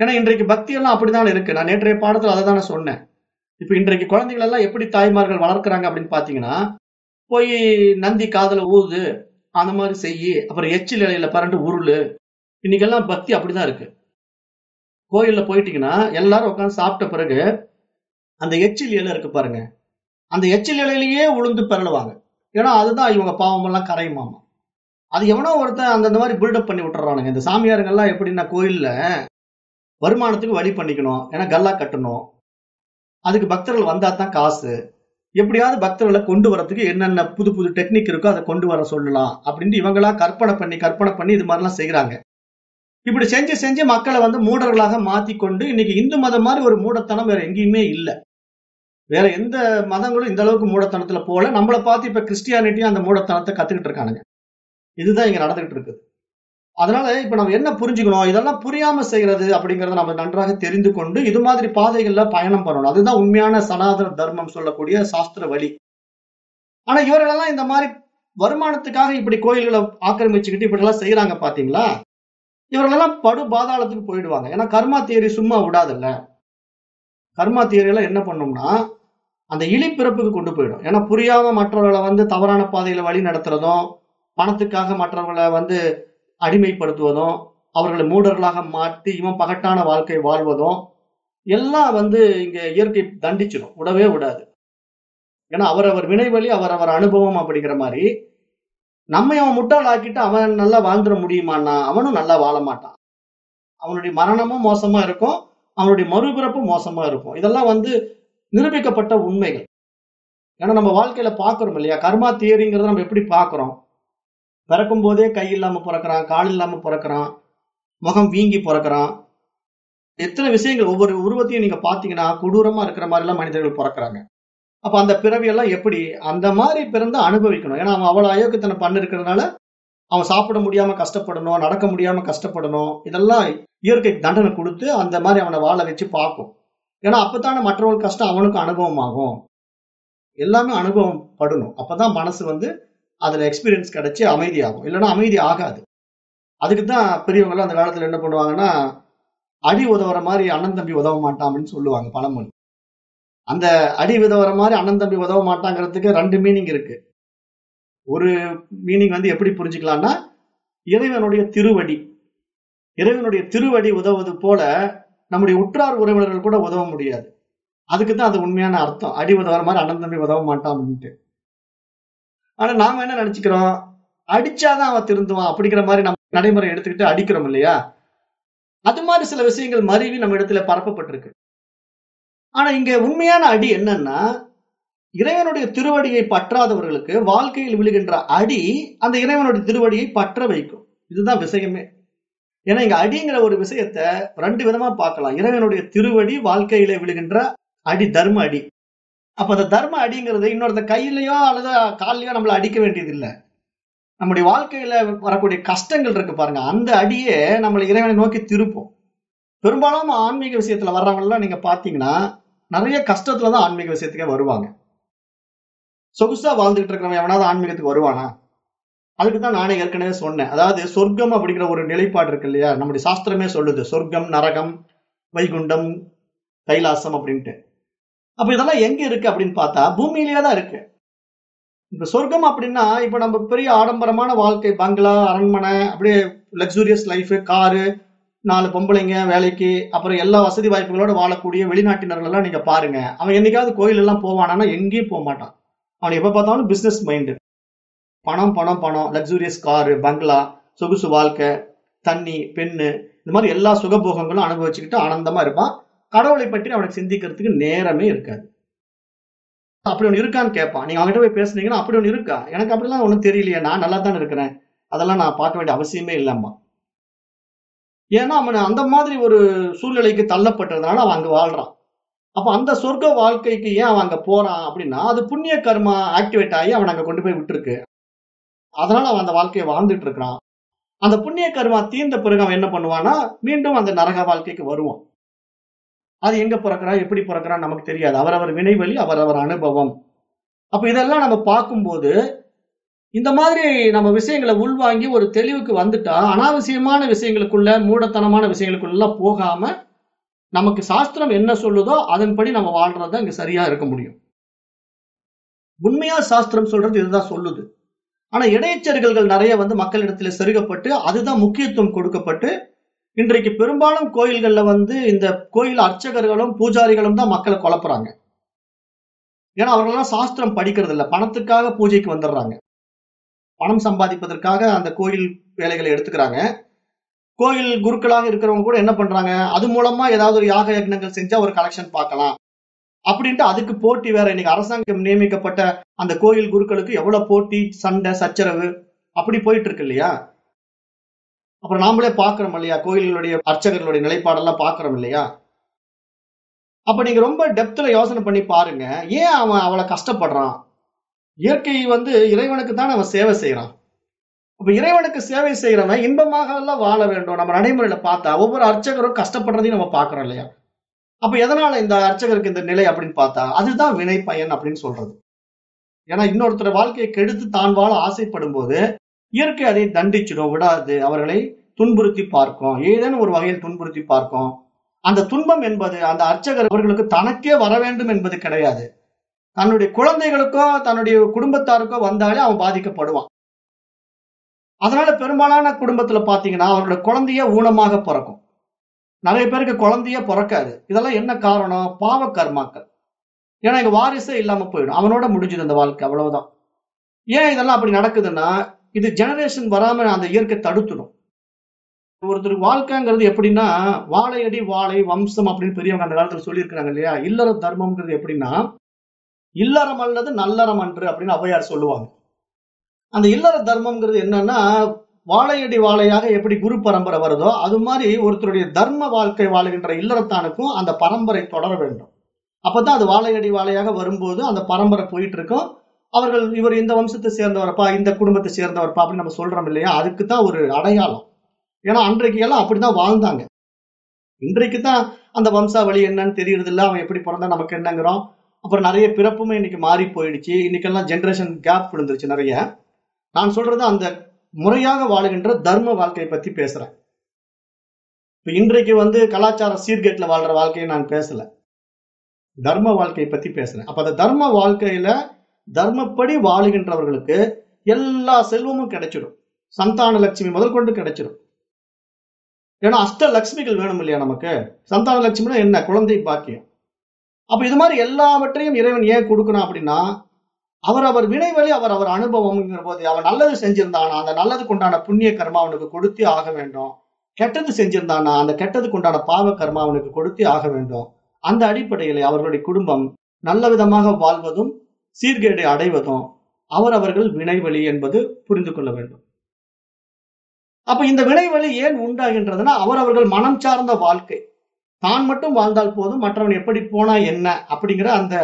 ஏன்னா இன்றைக்கு பக்தி எல்லாம் அப்படிதான் இருக்கு. நான் நேற்றைய பாடத்துல அதை தானே சொன்னேன். இப்ப இன்றைக்கு குழந்தைகள் எல்லாம் எப்படி தாய்மார்கள் வளர்க்குறாங்க அப்படின்னு பாத்தீங்கன்னா போய் நந்தி காதல ஊது அந்த மாதிரி செய்யி அப்புறம் எச்சில் இலையில பரண்டு உருளு. இன்னைக்கெல்லாம் பக்தி அப்படிதான் இருக்கு. கோயில்ல போயிட்டீங்கன்னா எல்லாரும் உட்காந்து சாப்பிட்ட பிறகு அந்த எச்சில் இலை இருக்கு பாருங்க. அந்த எச்சில் இலையிலேயே உளுந்து பிறழுவாங்க ஏன்னா அதுதான் இவங்க பாவமெல்லாம் கரையுமாமா. அது எவனோ ஒருத்தன் அந்த மாதிரி பில்டப் பண்ணி விட்டுறானுங்க. இந்த சாமியாருங்கெல்லாம் எப்படின்னா கோயில்ல வருமானத்துக்கு வழி பண்ணிக்கணும். ஏன்னா கல்லா கட்டணும். அதுக்கு பக்தர்கள் வந்தா தான் காசு. எப்படியாவது பக்தர்களை கொண்டு வரதுக்கு என்னென்ன புது புது டெக்னிக் இருக்கோ அதை கொண்டு வர சொல்லலாம் அப்படின்ட்டு இவங்களா கற்பனை பண்ணி கற்பனை பண்ணி இது மாதிரிலாம் செய்யறாங்க இப்படி செஞ்சு செஞ்சு மக்களை வந்து மூடர்களாக மாத்தி கொண்டு இன்னைக்கு இந்து மதம் மாதிரி ஒரு மூடத்தனம் வேற எங்கேயுமே இல்லை. வேற எந்த மதங்களும் இந்த அளவுக்கு மூடத்தனத்துல போல நம்மளை பார்த்து இப்ப கிறிஸ்டியானிட்டியும் அந்த மூடத்தனத்தை கத்துக்கிட்டு இருக்கானுங்க. இதுதான் இங்க நடந்துகிட்டு இருக்குது. அதனால இப்ப நம்ம என்ன புரிஞ்சுக்கணும்? இதெல்லாம் புரியாம செய்யறது அப்படிங்கறத நம்ம நன்றாக தெரிந்து கொண்டு இது மாதிரி பாதைகள்ல பயணம் பண்ணணும். அதுதான் உண்மையான சனாதன தர்மம் சொல்லக்கூடிய சாஸ்திர வழி. ஆனா இவர்களெல்லாம் இந்த மாதிரி வருமானத்துக்காக இப்படி கோயில்களை ஆக்கிரமிச்சுக்கிட்டு இப்படி எல்லாம் செய்யறாங்க பாத்தீங்களா? இவர்களெல்லாம் படு பாதாளத்துக்கு போயிடுவாங்க. ஏன்னா கர்மா தியரி சும்மா விடாதுல்ல. கர்மா தியரி என்ன பண்ணும்னா அந்த இழிப்பிறப்புக்கு கொண்டு போயிடும். ஏன்னா புரியாம மற்றவர்களை வந்து தவறான பாதையில வழி நடத்துறதும் பணத்துக்காக மற்றவர்களை வந்து அடிமைப்படுத்துவதும் அவர்களை மூடர்களாக மாற்றி இவன் பகட்டான வாழ்க்கை வாழ்வதும் எல்லாம் வந்து இங்க இயற்கை தண்டிச்சிடும். விடவே விடாது ஏன்னா அவரவர் வினைவழி அவரவர் அனுபவம் அப்படிங்கிற மாதிரி நம்மை அவன் முட்டாள் ஆக்கிட்டு அவன் நல்லா வாழ்ந்துட முடியுமான்னா அவனும் நல்லா வாழ மாட்டான். அவனுடைய மரணமும் மோசமா இருக்கும். அவனுடைய மறுபிறப்பும் மோசமா இருக்கும். இதெல்லாம் வந்து நிரூபிக்கப்பட்ட உண்மைகள். ஏன்னா நம்ம வாழ்க்கையில பாக்குறோம் இல்லையா? கர்மா தியரிங்கிறத நம்ம எப்படி பாக்குறோம் பிறக்கும் போதே கை இல்லாம பிறக்கிறான் கால் இல்லாம பிறக்கிறான் முகம் வீங்கி பிறக்கிறான். எத்தனை விஷயங்கள் ஒவ்வொரு உருவத்தையும் நீங்க பாத்தீங்கன்னா கொடூரமா இருக்கிற மாதிரி எல்லாம் மனிதர்கள் பிறக்கிறாங்க. அப்ப அந்த பிறவி எல்லாம் எப்படி? அந்த மாதிரி பிறந்து அனுபவிக்கணும். ஏன்னா அவன் அவ்வளவு அயோக்கியத்தனை பண்ணிருக்கிறதுனால அவன் சாப்பிட முடியாம கஷ்டப்படணும் நடக்க முடியாம கஷ்டப்படணும் இதெல்லாம் இயற்கை தண்டனை கொடுத்து அந்த மாதிரி அவனை வாழ வச்சு பார்க்கும். ஏன்னா அப்பதானே மற்றவர்கள் கஷ்டம் அவனுக்கும் அனுபவம் ஆகும் எல்லாமே அனுபவம் படணும். அப்பதான் மனசு வந்து அதுல எக்ஸ்பீரியன்ஸ் கிடைச்சி அமைதியாகும். இல்லைன்னா அமைதி ஆகாது. அதுக்கு தான் பெரியவங்க அந்த காலத்துல என்ன பண்ணுவாங்கன்னா அடி உதவுற மாதிரி அண்ணன் தம்பி உதவ மாட்டான் அப்படின்னு சொல்லுவாங்க பழமொழி. அந்த அடி உதவுற மாதிரி அண்ணன் தம்பி உதவ மாட்டாங்கிறதுக்கு ரெண்டு மீனிங் இருக்கு. ஒரு மீனிங் வந்து எப்படி புரிஞ்சுக்கலாம்னா இறைவனுடைய திருவடி. இறைவனுடைய திருவடி உதவுவது போல நம்முடைய உற்றார் உறவினர்கள் கூட உதவ முடியாது. அதுக்கு தான் அது உண்மையான அர்த்தம். அடி உதவுற மாதிரி அண்ணன் தம்பி உதவ மாட்டான் அப்படின்ட்டு. ஆனா நாம என்ன நினைச்சுக்கிறோம்? அடிச்சாதான் அவன் திருந்துவான் அப்படிங்கிற மாதிரி நம்ம நடைமுறை எடுத்துக்கிட்டு அடிக்கிறோம் இல்லையா? அது மாதிரி சில விஷயங்கள் மருவி நம்ம இடத்துல பரப்பப்பட்டிருக்கு. ஆனா இங்க உண்மையான அடி என்னன்னா இறைவனுடைய திருவடியை பற்றாதவர்களுக்கு வாழ்க்கையில் விழுகின்ற அடி அந்த இறைவனுடைய திருவடியை பற்ற வைக்கும். இதுதான் விஷயமே. ஏன்னா இங்க அடிங்கிற ஒரு விஷயத்த ரெண்டு விதமா பார்க்கலாம். இறைவனுடைய திருவடி வாழ்க்கையில விழுகின்ற அடி தர்ம அடி. அப்ப அந்த தர்ம அடிங்கிறது இன்னொருத்த கையிலயோ அல்லது கால்லயோ நம்மள அடிக்க வேண்டியது இல்லை நம்முடைய வாழ்க்கையில வரக்கூடிய கஷ்டங்கள் இருக்கு பாருங்க. அந்த அடியே நம்மளை இறைவனை நோக்கி திருப்போம். பெரும்பாலும் ஆன்மீக விஷயத்துல வர்றவங்கலாம் நீங்க பாத்தீங்கன்னா நிறைய கஷ்டத்துலதான் ஆன்மீக விஷயத்துக்கே வருவாங்க. சொகுசா வாழ்ந்துகிட்டு இருக்கிறவன் எவனாவது ஆன்மீகத்துக்கு வருவானா? அதுக்கு தான் நானே ஏற்கனவே சொன்னேன். அதாவது சொர்க்கம் அப்படிங்கிற ஒரு நிலைப்பாடு இருக்கு இல்லையா? நம்முடைய சாஸ்திரமே சொல்லுது சொர்க்கம் நரகம் வைகுண்டம் கைலாசம் அப்படின்ட்டு. அப்ப இதெல்லாம் எங்க இருக்கு அப்படின்னு பார்த்தா பூமியிலேயே தான் இருக்கு. இப்ப சொர்க்கம் அப்படின்னா இப்ப நம்ம பெரிய ஆடம்பரமான வாழ்க்கை பங்களா அரண்மனை அப்படியே லக்ஸூரியஸ் லைஃப் காரு நாலு பொம்பளைங்க வேலைக்கு அப்புறம் எல்லா வசதி வாய்ப்புகளோட வாழக்கூடிய வெளிநாட்டினர்கள் எல்லாம் நீங்க பாருங்க. அவன் என்னைக்காவது கோயில் எல்லாம் போவானா எங்கேயும் போக மாட்டான். அவன் எப்ப பார்த்தாலும் பிசினஸ் மைண்டு பணம் பணம் பணம் லக்ஸூரியஸ் காரு பங்களா சொகுசு வாழ்க்கை தண்ணி பெண்ணு இந்த மாதிரி எல்லா சுகபோகங்களும் அனுபவிச்சுக்கிட்டு ஆனந்தமா இருப்பான். கடவுளை பற்றி அவனுக்கு சிந்திக்கிறதுக்கு நேரமே இருக்காது. அப்படி ஒன்று இருக்கான்னு கேட்பான். நீங்க அவங்ககிட்ட போய் பேசுனீங்கன்னா அப்படி ஒன்று இருக்கா? எனக்கு அப்படிலாம் ஒன்றும் தெரியலையே. நான் நல்லா தானே இருக்கிறேன். அதெல்லாம் நான் பார்க்க வேண்டிய அவசியமே இல்லைம்மா. ஏன்னா அவன் அந்த மாதிரி ஒரு சூழ்நிலைக்கு தள்ளப்பட்டதுனால அவன் அங்க வாழ்றான். அப்போ அந்த சொர்க்க வாழ்க்கைக்கு ஏன் அவன் அங்க போறான் அப்படின்னா அது புண்ணிய கர்மா ஆக்டிவேட் ஆகி அவன் அங்க கொண்டு போய் விட்டுருக்கு. அதனால அவன் அந்த வாழ்க்கையை வாழ்ந்துட்டு இருக்கிறான். அந்த புண்ணிய கர்மா தீர்ந்த பிறகு அவன் என்ன பண்ணுவான்னா மீண்டும் அந்த நரக வாழ்க்கைக்கு வருவான். அது எங்க பிறக்கிறான் எப்படி பிறக்கிறான் நமக்கு தெரியாது. அவரவர் வினைவழி அவரவர் அனுபவம். அப்ப இதெல்லாம் நம்ம பார்க்கும்போது இந்த மாதிரி நம்ம விஷயங்களை உள்வாங்கி ஒரு தெளிவுக்கு வந்துட்டா அனாவசியமான விஷயங்களுக்குள்ள மூடத்தனமான விஷயங்களுக்குள்ள போகாம நமக்கு சாஸ்திரம் என்ன சொல்லுதோ அதன்படி நம்ம வாழ்றதா இங்க சரியா இருக்க முடியும். உண்மையா சாஸ்திரம் சொல்றது இதுதான் சொல்லுது. ஆனா இடைச்செருகல்கள் நிறைய வந்து மக்களிடத்துல செருகப்பட்டு அதுதான் முக்கியத்துவம் கொடுக்கப்பட்டு இன்றைக்கு பெரும்பாலும் கோயில்கள்ல வந்து இந்த கோயில் அர்ச்சகர்களும் பூஜாரிகளும் தான் மக்களை குழப்புறாங்க. ஏன்னா அவர்களெல்லாம் சாஸ்திரம் படிக்கிறது இல்ல பணத்துக்காக பூஜைக்கு வந்துடுறாங்க. பணம் சம்பாதிப்பதற்காக அந்த கோயில் வேலைகளை எடுத்துக்கிறாங்க. கோயில் குருக்களாக இருக்கிறவங்க கூட என்ன பண்றாங்க? அது மூலமா ஏதாவது ஒரு யாக யக்னங்கள் செஞ்சா ஒரு கலெக்ஷன் பார்க்கலாம். அப்படின்ட்டு அதுக்கு போட்டி வேற. இன்னைக்கு அரசாங்கம் நியமிக்கப்பட்ட அந்த கோயில் குருக்களுக்கு எவ்வளவு போட்டி சண்டை சச்சரவு அப்படி போயிட்டு இருக்கு இல்லையா? அப்புறம் நாமளே பாக்குறோம் இல்லையா? கோயில்களுடைய அர்ச்சகர்களுடைய நிலைப்பாடெல்லாம் பாக்குறோம் இல்லையா? அப்ப நீங்க ரொம்ப டெப்த்ல யோசனை பண்ணி பாருங்க. ஏன் அவன் அவளை கஷ்டப்படுறான்? இயற்கை வந்து இறைவனுக்கு தான் அவன் சேவை செய்யறான் அப்ப இறைவனுக்கு சேவை செய்யறவன் இன்பமாக எல்லாம் வாழ வேண்டும். நம்ம நடைமுறையில பார்த்தா ஒவ்வொரு அர்ச்சகரும் கஷ்டப்படுறதையும் நம்ம பாக்குறோம் இல்லையா? அப்ப எதனால இந்த அர்ச்சகருக்கு இந்த நிலை அப்படின்னு பார்த்தா அதுதான் வினை பயன் அப்படின்னு சொல்றது. ஏன்னா இன்னொருத்தர் வாழ்க்கையை கெடுத்து தான் வாழ ஆசைப்படும் போது இயற்கை அதை தண்டிச்சிடும் விடாது. அவர்களை துன்புறுத்தி பார்க்கும். ஏதேனும் ஒரு வகையில் துன்புறுத்தி பார்க்கும். அந்த துன்பம் என்பது அந்த அர்ச்சகர் அவர்களுக்கு தனக்கே வர வேண்டும் என்பது கிடையாது. தன்னுடைய குழந்தைகளுக்கோ தன்னுடைய குடும்பத்தாருக்கோ வந்தாலே அவன் பாதிக்கப்படுவான். அதனால பெரும்பாலான குடும்பத்துல பாத்தீங்கன்னா அவரோட குழந்தைய ஊனமாக பிறக்கும். நிறைய பேருக்கு குழந்தைய பிறக்காது. இதெல்லாம் என்ன காரணம்? பாவ கர்மாக்கள். ஏன்னா இங்க வாரிசே இல்லாம போயிடும். அவனோட முடிஞ்சது அந்த வாழ்க்கை. அவ்வளவுதான். ஏன் இதெல்லாம் அப்படி நடக்குதுன்னா இது ஜெனரேஷன் வராம அந்த இயற்கை தடுத்துடும். ஒருத்தர் வாழ்க்கைங்கிறது எப்படின்னா வாழையடி வாழை வம்சம் அப்படின்னு பெரியவங்க அந்த காலத்துல சொல்லியிருக்கிறாங்க இல்லையா? இல்லற தர்மம்ங்கிறது எப்படின்னா இல்லறம் அல்லது நல்லறம் அன்று அப்படின்னு ஔவையார் சொல்லுவாங்க. அந்த இல்லற தர்மம்ங்கிறது என்னன்னா வாழையடி வாழையாக எப்படி குரு பரம்பரை வருதோ அது மாதிரி ஒருத்தருடைய தர்ம வாழ்க்கை வாழுகின்ற இல்லறத்தானுக்கும் அந்த பரம்பரை தொடர வேண்டும். அப்பதான் அது வாழையடி வாழையாக வரும்போது அந்த பரம்பரை போயிட்டு இருக்கும். அவர்கள் இவர் இந்த வம்சத்தை சேர்ந்தவரப்பா இந்த குடும்பத்தை சேர்ந்தவரப்பா அப்படின்னு நம்ம சொல்றோம் இல்லையா? அதுக்கு தான் ஒரு அடையாளம். ஏன்னா அன்றைக்கு எல்லாம் அப்படிதான் வாழ்ந்தாங்க. இன்றைக்கு தான் அந்த வம்சாவளி என்னன்னு தெரியறது இல்லை அவன் எப்படி பிறந்தா நமக்கு என்னங்கிறோம். அப்புறம் நிறைய பிறப்புமே இன்னைக்கு மாறி போயிடுச்சு. இன்னைக்கெல்லாம் ஜென்ரேஷன் கேப் விழுந்துருச்சு நிறைய. நான் சொல்றது அந்த முறையாக வாழுகின்ற தர்ம வாழ்க்கையை பத்தி பேசுறேன். இப்ப இன்றைக்கு வந்து கலாச்சார சீர்கேட்டில் வாழ்ற வாழ்க்கையை நான் பேசல. தர்ம வாழ்க்கையை பத்தி பேசுறேன். அப்ப அந்த தர்ம வாழ்க்கையில தர்மப்படி வாழுகின்றவர்களுக்கு எல்லா செல்வமும் கிடைச்சிடும். சந்தான லட்சுமி முதல் கொண்டு கிடைச்சிடும். ஏன்னா அஷ்ட லட்சுமிகள் வேணும் இல்லையா நமக்கு? சந்தான லட்சுமினா என்ன? குழந்தை பாக்கியம். அப்ப இது மாதிரி எல்லாவற்றையும் இறைவன் ஏன் கொடுக்கணும் அப்படின்னா அவர் அவர் வினைவழி அவர் அவர் அனுபவம்ங்கிற போது அவன் நல்லது செஞ்சிருந்தானா அந்த நல்லதுக்கு உண்டான புண்ணிய கர்மா அவனுக்கு கொடுத்தே ஆக வேண்டும். கெட்டது செஞ்சிருந்தானா அந்த கெட்டதுக்கு உண்டான பாவ கர்மா அவனுக்கு கொடுத்தே ஆக வேண்டும். அந்த அடிப்படையில் அவர்களுடைய குடும்பம் நல்ல விதமாக வாழ்வதும் சீர்கேடை அடைவதும் அவரவர்கள் வினைவழி என்பது புரிந்து கொள்ள வேண்டும். அப்ப இந்த வினைவழி ஏன் உண்டாகின்றதுன்னா அவரவர்கள் மனம் சார்ந்த வாழ்க்கை. தான் மட்டும் வாழ்ந்தால் போதும் மற்றவன் எப்படி போனா என்ன அப்படிங்கிற அந்த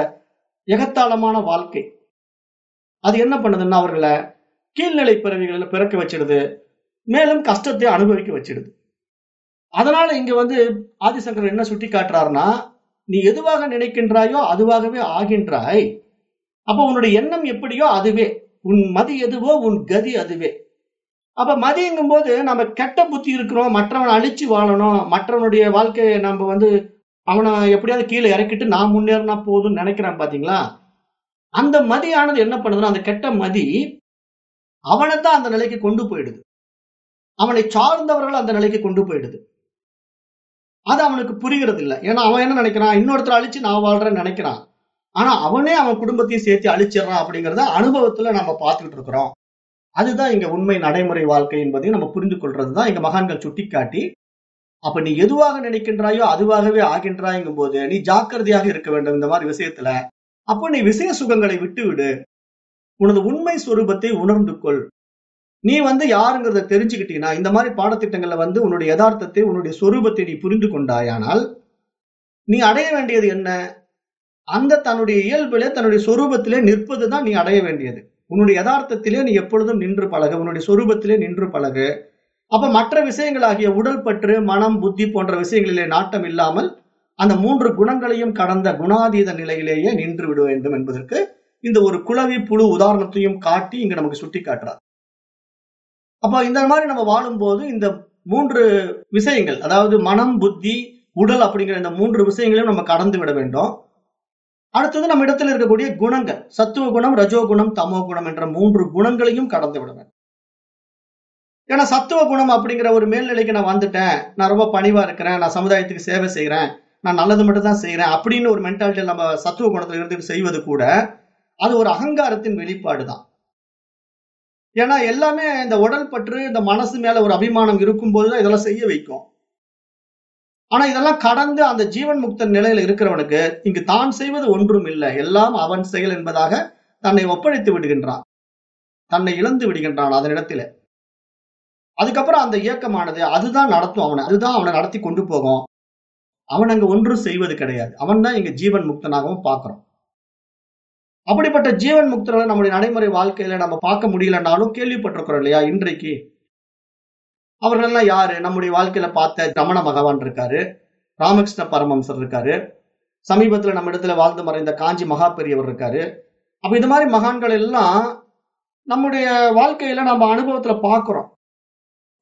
எகத்தாளமான வாழ்க்கை. அது என்ன பண்ணுதுன்னா அவர்களை கீழ்நிலை பிறவிகளில் பிறக்க வச்சிடுது மேலும் கஷ்டத்தை அனுபவிக்க வச்சிடுது. அதனால இங்க வந்து ஆதிசங்கர் என்ன சுட்டி காட்டுறாருன்னா நீ எதுவாக நினைக்கின்றாயோ அதுவாகவே ஆகின்றாய் அப்ப உன்னுடைய எண்ணம் எப்படியோ அதுவே. உன் மதி எதுவோ உன் கதி அதுவே. அப்ப மதிங்கும் போது நம்ம கெட்ட புத்தி இருக்கிறோம் மற்றவனை அழிச்சு வாழணும் மற்றவனுடைய வாழ்க்கையை நம்ம வந்து அவனை எப்படியாவது கீழே இறக்கிட்டு நான் முன்னேறினா போதும்னு நினைக்கிறான் பாத்தீங்களா? அந்த மதியானது என்ன பண்ணுதுன்னா அந்த கெட்ட மதி அவனை தான் அந்த நிலைக்கு கொண்டு போயிடுது. அவனை சார்ந்தவர்கள் அந்த நிலைக்கு கொண்டு போயிடுது. அது அவனுக்கு புரிகிறது இல்லை ஏன்னா அவன் என்ன நினைக்கிறான்? இன்னொருத்தர் அழிச்சு நான் வாழ்றேன்னு நினைக்கிறான். ஆனா அவனே அவன் குடும்பத்தையும் சேர்த்து அழிச்சிடறான் அப்படிங்கறத அனுபவத்துல நம்ம பார்த்துக்கிட்டு இருக்கிறோம். அதுதான் இங்க உண்மை நடைமுறை வாழ்க்கை என்பதையும் நம்ம புரிந்து கொள்றதுதான் இங்க மகான்கள் சுட்டிக்காட்டி அப்ப நீ எதுவாக நினைக்கின்றாயோ அதுவாகவே ஆகின்றாய்ங்கும் போது நீ ஜாக்கிரதையாக இருக்க வேண்டும் இந்த மாதிரி விஷயத்துல. அப்போ நீ விஷய சுகங்களை விட்டு விடு உனது உண்மை சுரூபத்தை உணர்ந்து கொள். நீ வந்து யாருங்கிறத தெரிஞ்சுக்கிட்டீங்கன்னா இந்த மாதிரி பாடத்திட்டங்கள்ல வந்து உன்னுடைய யதார்த்தத்தை உன்னுடைய சொரூபத்தை நீ புரிந்து கொண்டாயானால் நீ அடைய வேண்டியது என்ன? அந்த தன்னுடைய இயல்பிலே தன்னுடைய சொரூபத்திலே நிற்பதுதான் நீ அடைய வேண்டியது. உன்னுடைய யதார்த்தத்திலே நீ எப்பொழுதும் நின்று பழகு உன்னுடைய சொரூபத்திலே நின்று பழகு. அப்ப மற்ற விஷயங்களாகிய உடல் பற்று மனம் புத்தி போன்ற விஷயங்களிலே நாட்டம் இல்லாமல் அந்த மூன்று குணங்களையும் கடந்த குணாதீத நிலையிலேயே நின்று விட வேண்டும் என்பதற்கு இந்த ஒரு குளவி புழு உதாரணத்தையும் காட்டி இங்க நமக்கு சுட்டி காட்டுறார் அப்போ இந்த மாதிரி நம்ம வாழும்போது இந்த மூன்று விஷயங்கள் அதாவது மனம் புத்தி உடல் அப்படிங்கிற இந்த மூன்று விஷயங்களையும் நம்ம கடந்து விட வேண்டும். அடுத்தது நம்ம இடத்துல இருக்கக்கூடிய குணங்கள். சத்துவ குணம் ரஜோ குணம் தமோ குணம் என்ற மூன்று குணங்களையும் கடந்து விடுவேன். ஏன்னா சத்துவ குணம் அப்படிங்கிற ஒரு மேல்நிலைக்கு நான் வந்துட்டேன். நான் ரொம்ப பணிவா இருக்கிறேன். நான் சமுதாயத்துக்கு சேவை செய்யறேன் நான் நல்லது மட்டும் தான் செய்யறேன் அப்படின்னு ஒரு மென்டாலிட்டியில் நம்ம சத்துவ குணத்துல இருந்துட்டு செய்வது கூட அது ஒரு அகங்காரத்தின் வெளிப்பாடு தான். ஏன்னா எல்லாமே இந்த உடல் பற்று இந்த மனசு மேல ஒரு அபிமானம் இருக்கும்போது தான் இதெல்லாம் செய்ய வைக்கும். ஆனா இதெல்லாம் கடந்து அந்த ஜீவன் முக்த நிலையில இருக்கிறவனுக்கு இங்கு தான் செய்வது ஒன்றும் இல்லை. எல்லாம் அவன் செயல் என்பதாக தன்னை ஒப்படைத்து விடுகின்றான். தன்னை இழந்து விடுகின்றான் அதனிடத்தில அதுக்கப்புறம் அந்த இயக்கமானது அதுதான் நடத்தும் அவனை. அதுதான் அவனை நடத்தி கொண்டு போகும். அவன் அங்க ஒன்றும் செய்வது கிடையாது. அவன் தான் இங்க ஜீவன் முக்தனாகவும் பார்க்கிறோம். அப்படிப்பட்ட ஜீவன் முக்தர்களை நம்முடைய நடைமுறை வாழ்க்கையில நம்ம பார்க்க முடியலனாலும் கேள்விப்பட்டிருக்கிறோம் இல்லையா? இன்றைக்கு அவர்கள்லாம் யாரு? நம்முடைய வாழ்க்கையில பார்த்த ரமண பகவான் இருக்காரு. ராமகிருஷ்ண பரமம்சர் இருக்காரு. சமீபத்துல நம்ம இடத்துல வாழ்ந்து மறைந்த காஞ்சி மகா பெரியவர் இருக்காரு. அப்ப இது மாதிரி மகான்கள் எல்லாம் நம்முடைய வாழ்க்கையில நம்ம அனுபவத்துல பாக்குறோம்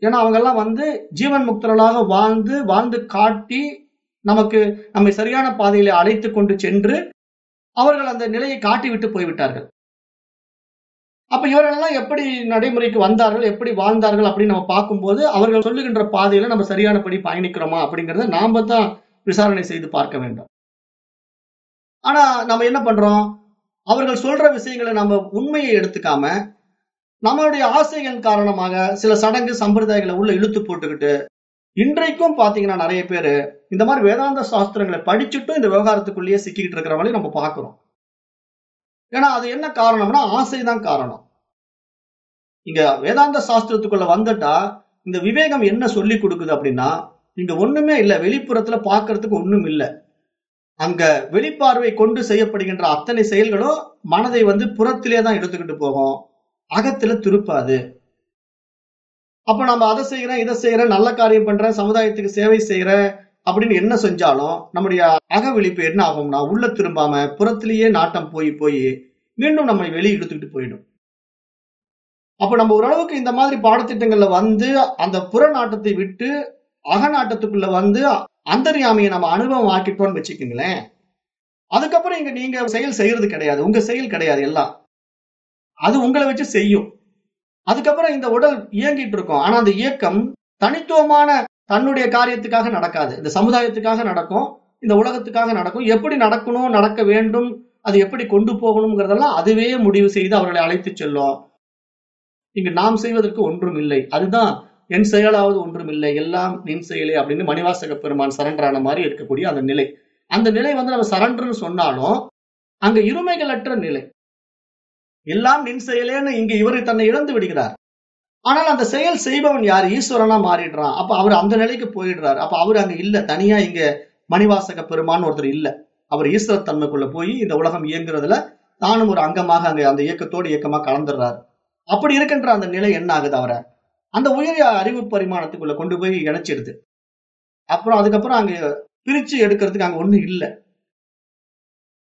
ஏன்னா அவங்க எல்லாம் வந்து ஜீவன் முக்தர்களாக வாழ்ந்து வாழ்ந்து காட்டி நமக்கு நம்மை சரியான பாதையில அழைத்து கொண்டு சென்று அவர்கள் அந்த நிலையை காட்டி விட்டு போய்விட்டார்கள். அப்ப இவர்களெல்லாம் எப்படி நடைமுறைக்கு வந்தார்கள் எப்படி வாழ்ந்தார்கள் அப்படின்னு நம்ம பார்க்கும்போது அவர்கள் சொல்லுகின்ற பாதையில நம்ம சரியானபடி பயணிக்கிறோமா அப்படிங்கறத நாம தான் விசாரணை செய்து பார்க்க வேண்டும். ஆனா நம்ம என்ன பண்றோம்? அவர்கள் சொல்ற விஷயங்களை நம்ம உண்மையை எடுத்துக்காம நம்மளுடைய ஆசைகள் காரணமாக சில சடங்கு சம்பிரதாயங்களை உள்ள இழுத்து போட்டுக்கிட்டு இன்றைக்கும் பாத்தீங்கன்னா நிறைய பேர் இந்த மாதிரி வேதாந்த சாஸ்திரங்களை படிச்சுட்டும் இந்த விவகாரத்துக்குள்ளேயே சிக்கிக்கிட்டு மாதிரி நம்ம பாக்குறோம் ஏன்னா அது என்ன காரணம்னா ஆசைதான் காரணம். இங்க வேதாந்த சாஸ்திரத்துக்குள்ள வந்துட்டா இந்த விவேகம் என்ன சொல்லி கொடுக்குது அப்படின்னா இங்க ஒண்ணுமே இல்லை வெளிப்புறத்துல பாக்குறதுக்கு ஒண்ணும் இல்லை. அங்க வெளிப்பார்வை கொண்டு செய்யப்படுகின்ற அத்தனை செயல்களும் மனதை வந்து புறத்திலே தான் எடுத்துக்கிட்டு போகும். அகத்துல திருப்பாது. அப்ப நம்ம அதை செய்யறேன் இதை செய்யறேன் நல்ல காரியம் பண்றேன் சமுதாயத்துக்கு சேவை செய்யறேன் அப்படின்னு என்ன செஞ்சாலும் நம்முடைய அகவிழிப்பு என்ன ஆகும்னா உள்ள திரும்பாம புறத்திலேயே நாட்டம் போய் போய் மீண்டும் நம்மை வெளியே எடுத்துக்கிட்டு போயிடும். அப்ப நம்ம ஓரளவுக்கு இந்த மாதிரி பாடத்திட்டங்கள்ல வந்து அந்த புற நாட்டத்தை விட்டு அகநாட்டத்துக்குள்ள வந்து அந்தர்யாமியை நம்ம அனுபவம் ஆக்கிட்டோம்னு வச்சுக்கோங்களேன். அதுக்கப்புறம் இங்க நீங்க செயல் செய்யறது கிடையாது. உங்க செயல் கிடையாது எல்லாம். அது உங்களை வச்சு செய்யும். அதுக்கப்புறம் இந்த உடல் இயங்கிட்டு இருக்கும். ஆனா அந்த இயக்கம் தனித்துவமான தன்னுடைய காரியத்துக்காக நடக்காது. இந்த சமுதாயத்துக்காக நடக்கும் இந்த உலகத்துக்காக நடக்கும். எப்படி நடக்கணும் நடக்க வேண்டும் அது எப்படி கொண்டு போகணுங்கிறதெல்லாம் அதுவே முடிவு செய்து அவர்களை அழைத்து செல்லும். இங்கு நாம் செய்வதற்கு ஒன்றும் இல்லை. அதுதான் என் செயலாவது ஒன்றும் இல்லை. எல்லாம் நின் செயலே அப்படின்னு மணிவாசக பெருமான் சரண்டரான மாதிரி இருக்கக்கூடிய அந்த நிலை. அந்த நிலை வந்து நம்ம சரண்டர்னு சொன்னாலும் அங்க இருமைகளற்ற நிலை. எல்லாம் நின் செயலேன்னு இங்க இவர் தன்னை இழந்து விடுகிறார். ஆனால் அந்த செயல் செய்பவன் யார்? ஈஸ்வரனா மாறிடுறான். அப்ப அவர் அந்த நிலைக்கு போயிடுறாரு. அப்ப அவர் அங்க இல்ல. தனியா இங்க மணிவாசக பெருமான் ஒருத்தர் இல்ல. அவர் ஈஸ்வர தன்மைக்குள்ள போய் இந்த உலகம் இயங்குறதுல தானும் ஒரு அங்கமாக அங்க அந்த இயக்கத்தோடு இயக்கமா கலந்துடுறாரு. அப்படி இருக்கின்ற அந்த நிலை என்ன ஆகுது அவரை? அந்த உயரிய அறிவு பரிமாணத்துக்குள்ள கொண்டு போய் இணைச்சிடுது. அப்புறம் அதுக்கப்புறம் அங்க பிரிச்சு எடுக்கிறதுக்கு அங்க ஒண்ணும் இல்ல.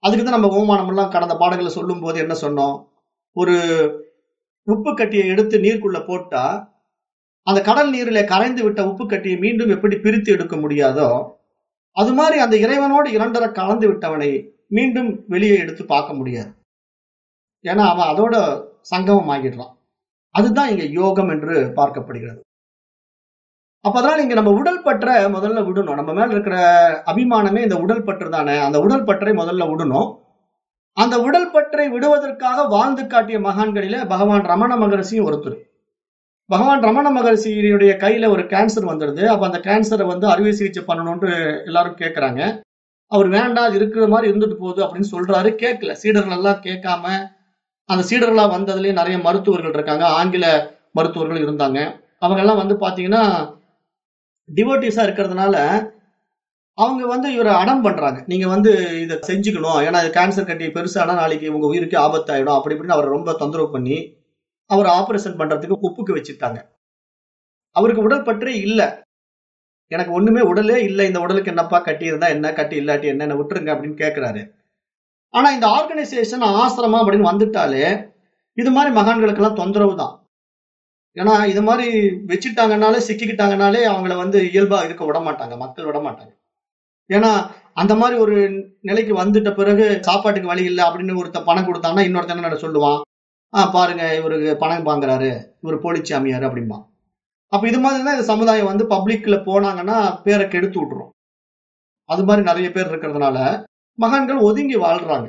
அதுக்கு தான் நம்ம ஓமானம் எல்லாம் கடந்த பாடங்களை சொல்லும் போது என்ன சொன்னோம்? ஒரு உப்பு கட்டியை எடுத்து நீருக்குள்ள போட்டா அந்த கடல் நீரில கரைந்து விட்ட உப்பு கட்டியை மீண்டும் எப்படி பிரித்து எடுக்க முடியாதோ அது மாதிரி அந்த இறைவனோடு இரண்டரை கலந்து விட்டவனை மீண்டும் வெளியே எடுத்து பார்க்க முடியாது. ஏன்னா அவன் அதோட சங்கமம் ஆகிடுறான். அதுதான் இங்க யோகம் என்று பார்க்கப்படுகிறது. அப்ப அதனால இங்க நம்ம உடல் பற்ற முதல்ல விடணும். நம்ம மேல இருக்கிற அபிமானமே இந்த உடல் பற்று தானே? அந்த உடல் பற்றை முதல்ல விடணும். அந்த உடல் பற்றை விடுவதற்காக வாழ்ந்து காட்டிய மகான்களில பகவான் ரமண மகரிஷியும் ஒருத்தர். பகவான் ரமண மகரிஷியினுடைய கையில ஒரு கேன்சர் வந்துடுது அப்ப அந்த கேன்சரை வந்து அறுவை சிகிச்சை பண்ணணும்னு எல்லாரும் கேட்கறாங்க அவர் வேண்டாம் இருக்கிற மாதிரி இருந்துட்டு போகுது அப்படின்னு சொல்றாரு. கேட்கல சீடர்கள் எல்லாம் கேட்காம அந்த சீடர்களா வந்ததுலயே நிறைய மருத்துவர்கள் இருக்காங்க. ஆங்கில மருத்துவர்கள் இருந்தாங்க. அவங்க எல்லாம் வந்து பாத்தீங்கன்னா டிவோட்டிஸா இருக்கிறதுனால அவங்க வந்து இவரை அடம் பண்றாங்க. நீங்க வந்து இதை செஞ்சுக்கணும். ஏன்னா இது கேன்சர் கட்டி பெருசானா நாளைக்கு உங்க உயிருக்கு ஆபத்தாயிடும். அப்படி இப்படின்னு அவரை ரொம்ப தொந்தரவு பண்ணி அவர் ஆபரேஷன் பண்றதுக்கு ஒப்புக்கு வச்சுட்டாங்க. அவருக்கு உடல் பற்றே இல்லை. எனக்கு ஒண்ணுமே உடலே இல்லை. இந்த உடலுக்கு என்னப்பா கட்டி இருந்தா என்ன? கட்டி இல்லாட்டி என்ன என்ன விட்டுருங்க அப்படின்னு கேட்கிறாரு ஆனா இந்த ஆர்கனைசேஷன் ஆசிரமம் அப்படின்னு வந்துட்டாலே இது மாதிரி மகான்களுக்கெல்லாம் தொந்தரவு தான். ஏன்னா இது மாதிரி வச்சுட்டாங்கனாலே சிக்கிக்கிட்டாங்கனாலே அவங்கள வந்து இயல்பா இருக்க விட மாட்டாங்க. மக்கள் விட மாட்டாங்க. ஏன்னா அந்த மாதிரி ஒரு நிலைக்கு வந்துட்ட பிறகு சாப்பாட்டுக்கு வழி இல்லை அப்படின்னு ஒருத்த பணம் கொடுத்தாங்கன்னா இன்னொருத்தன் என்ன சொல்லுவான்? ஆஹ் பாருங்க இவருக்கு பணம் வாங்குறாரு. இவர் போலிச்சாமியார் அப்படிம்பா அப்ப இது மாதிரி தான் இந்த சமுதாயம் வந்து பப்ளிக்ல போனாங்கன்னா பேரை கெடுத்து விட்டுரும். அது மாதிரி நிறைய பேர் இருக்கிறதுனால மகான்கள் ஒதுங்கி வாழ்றாங்க.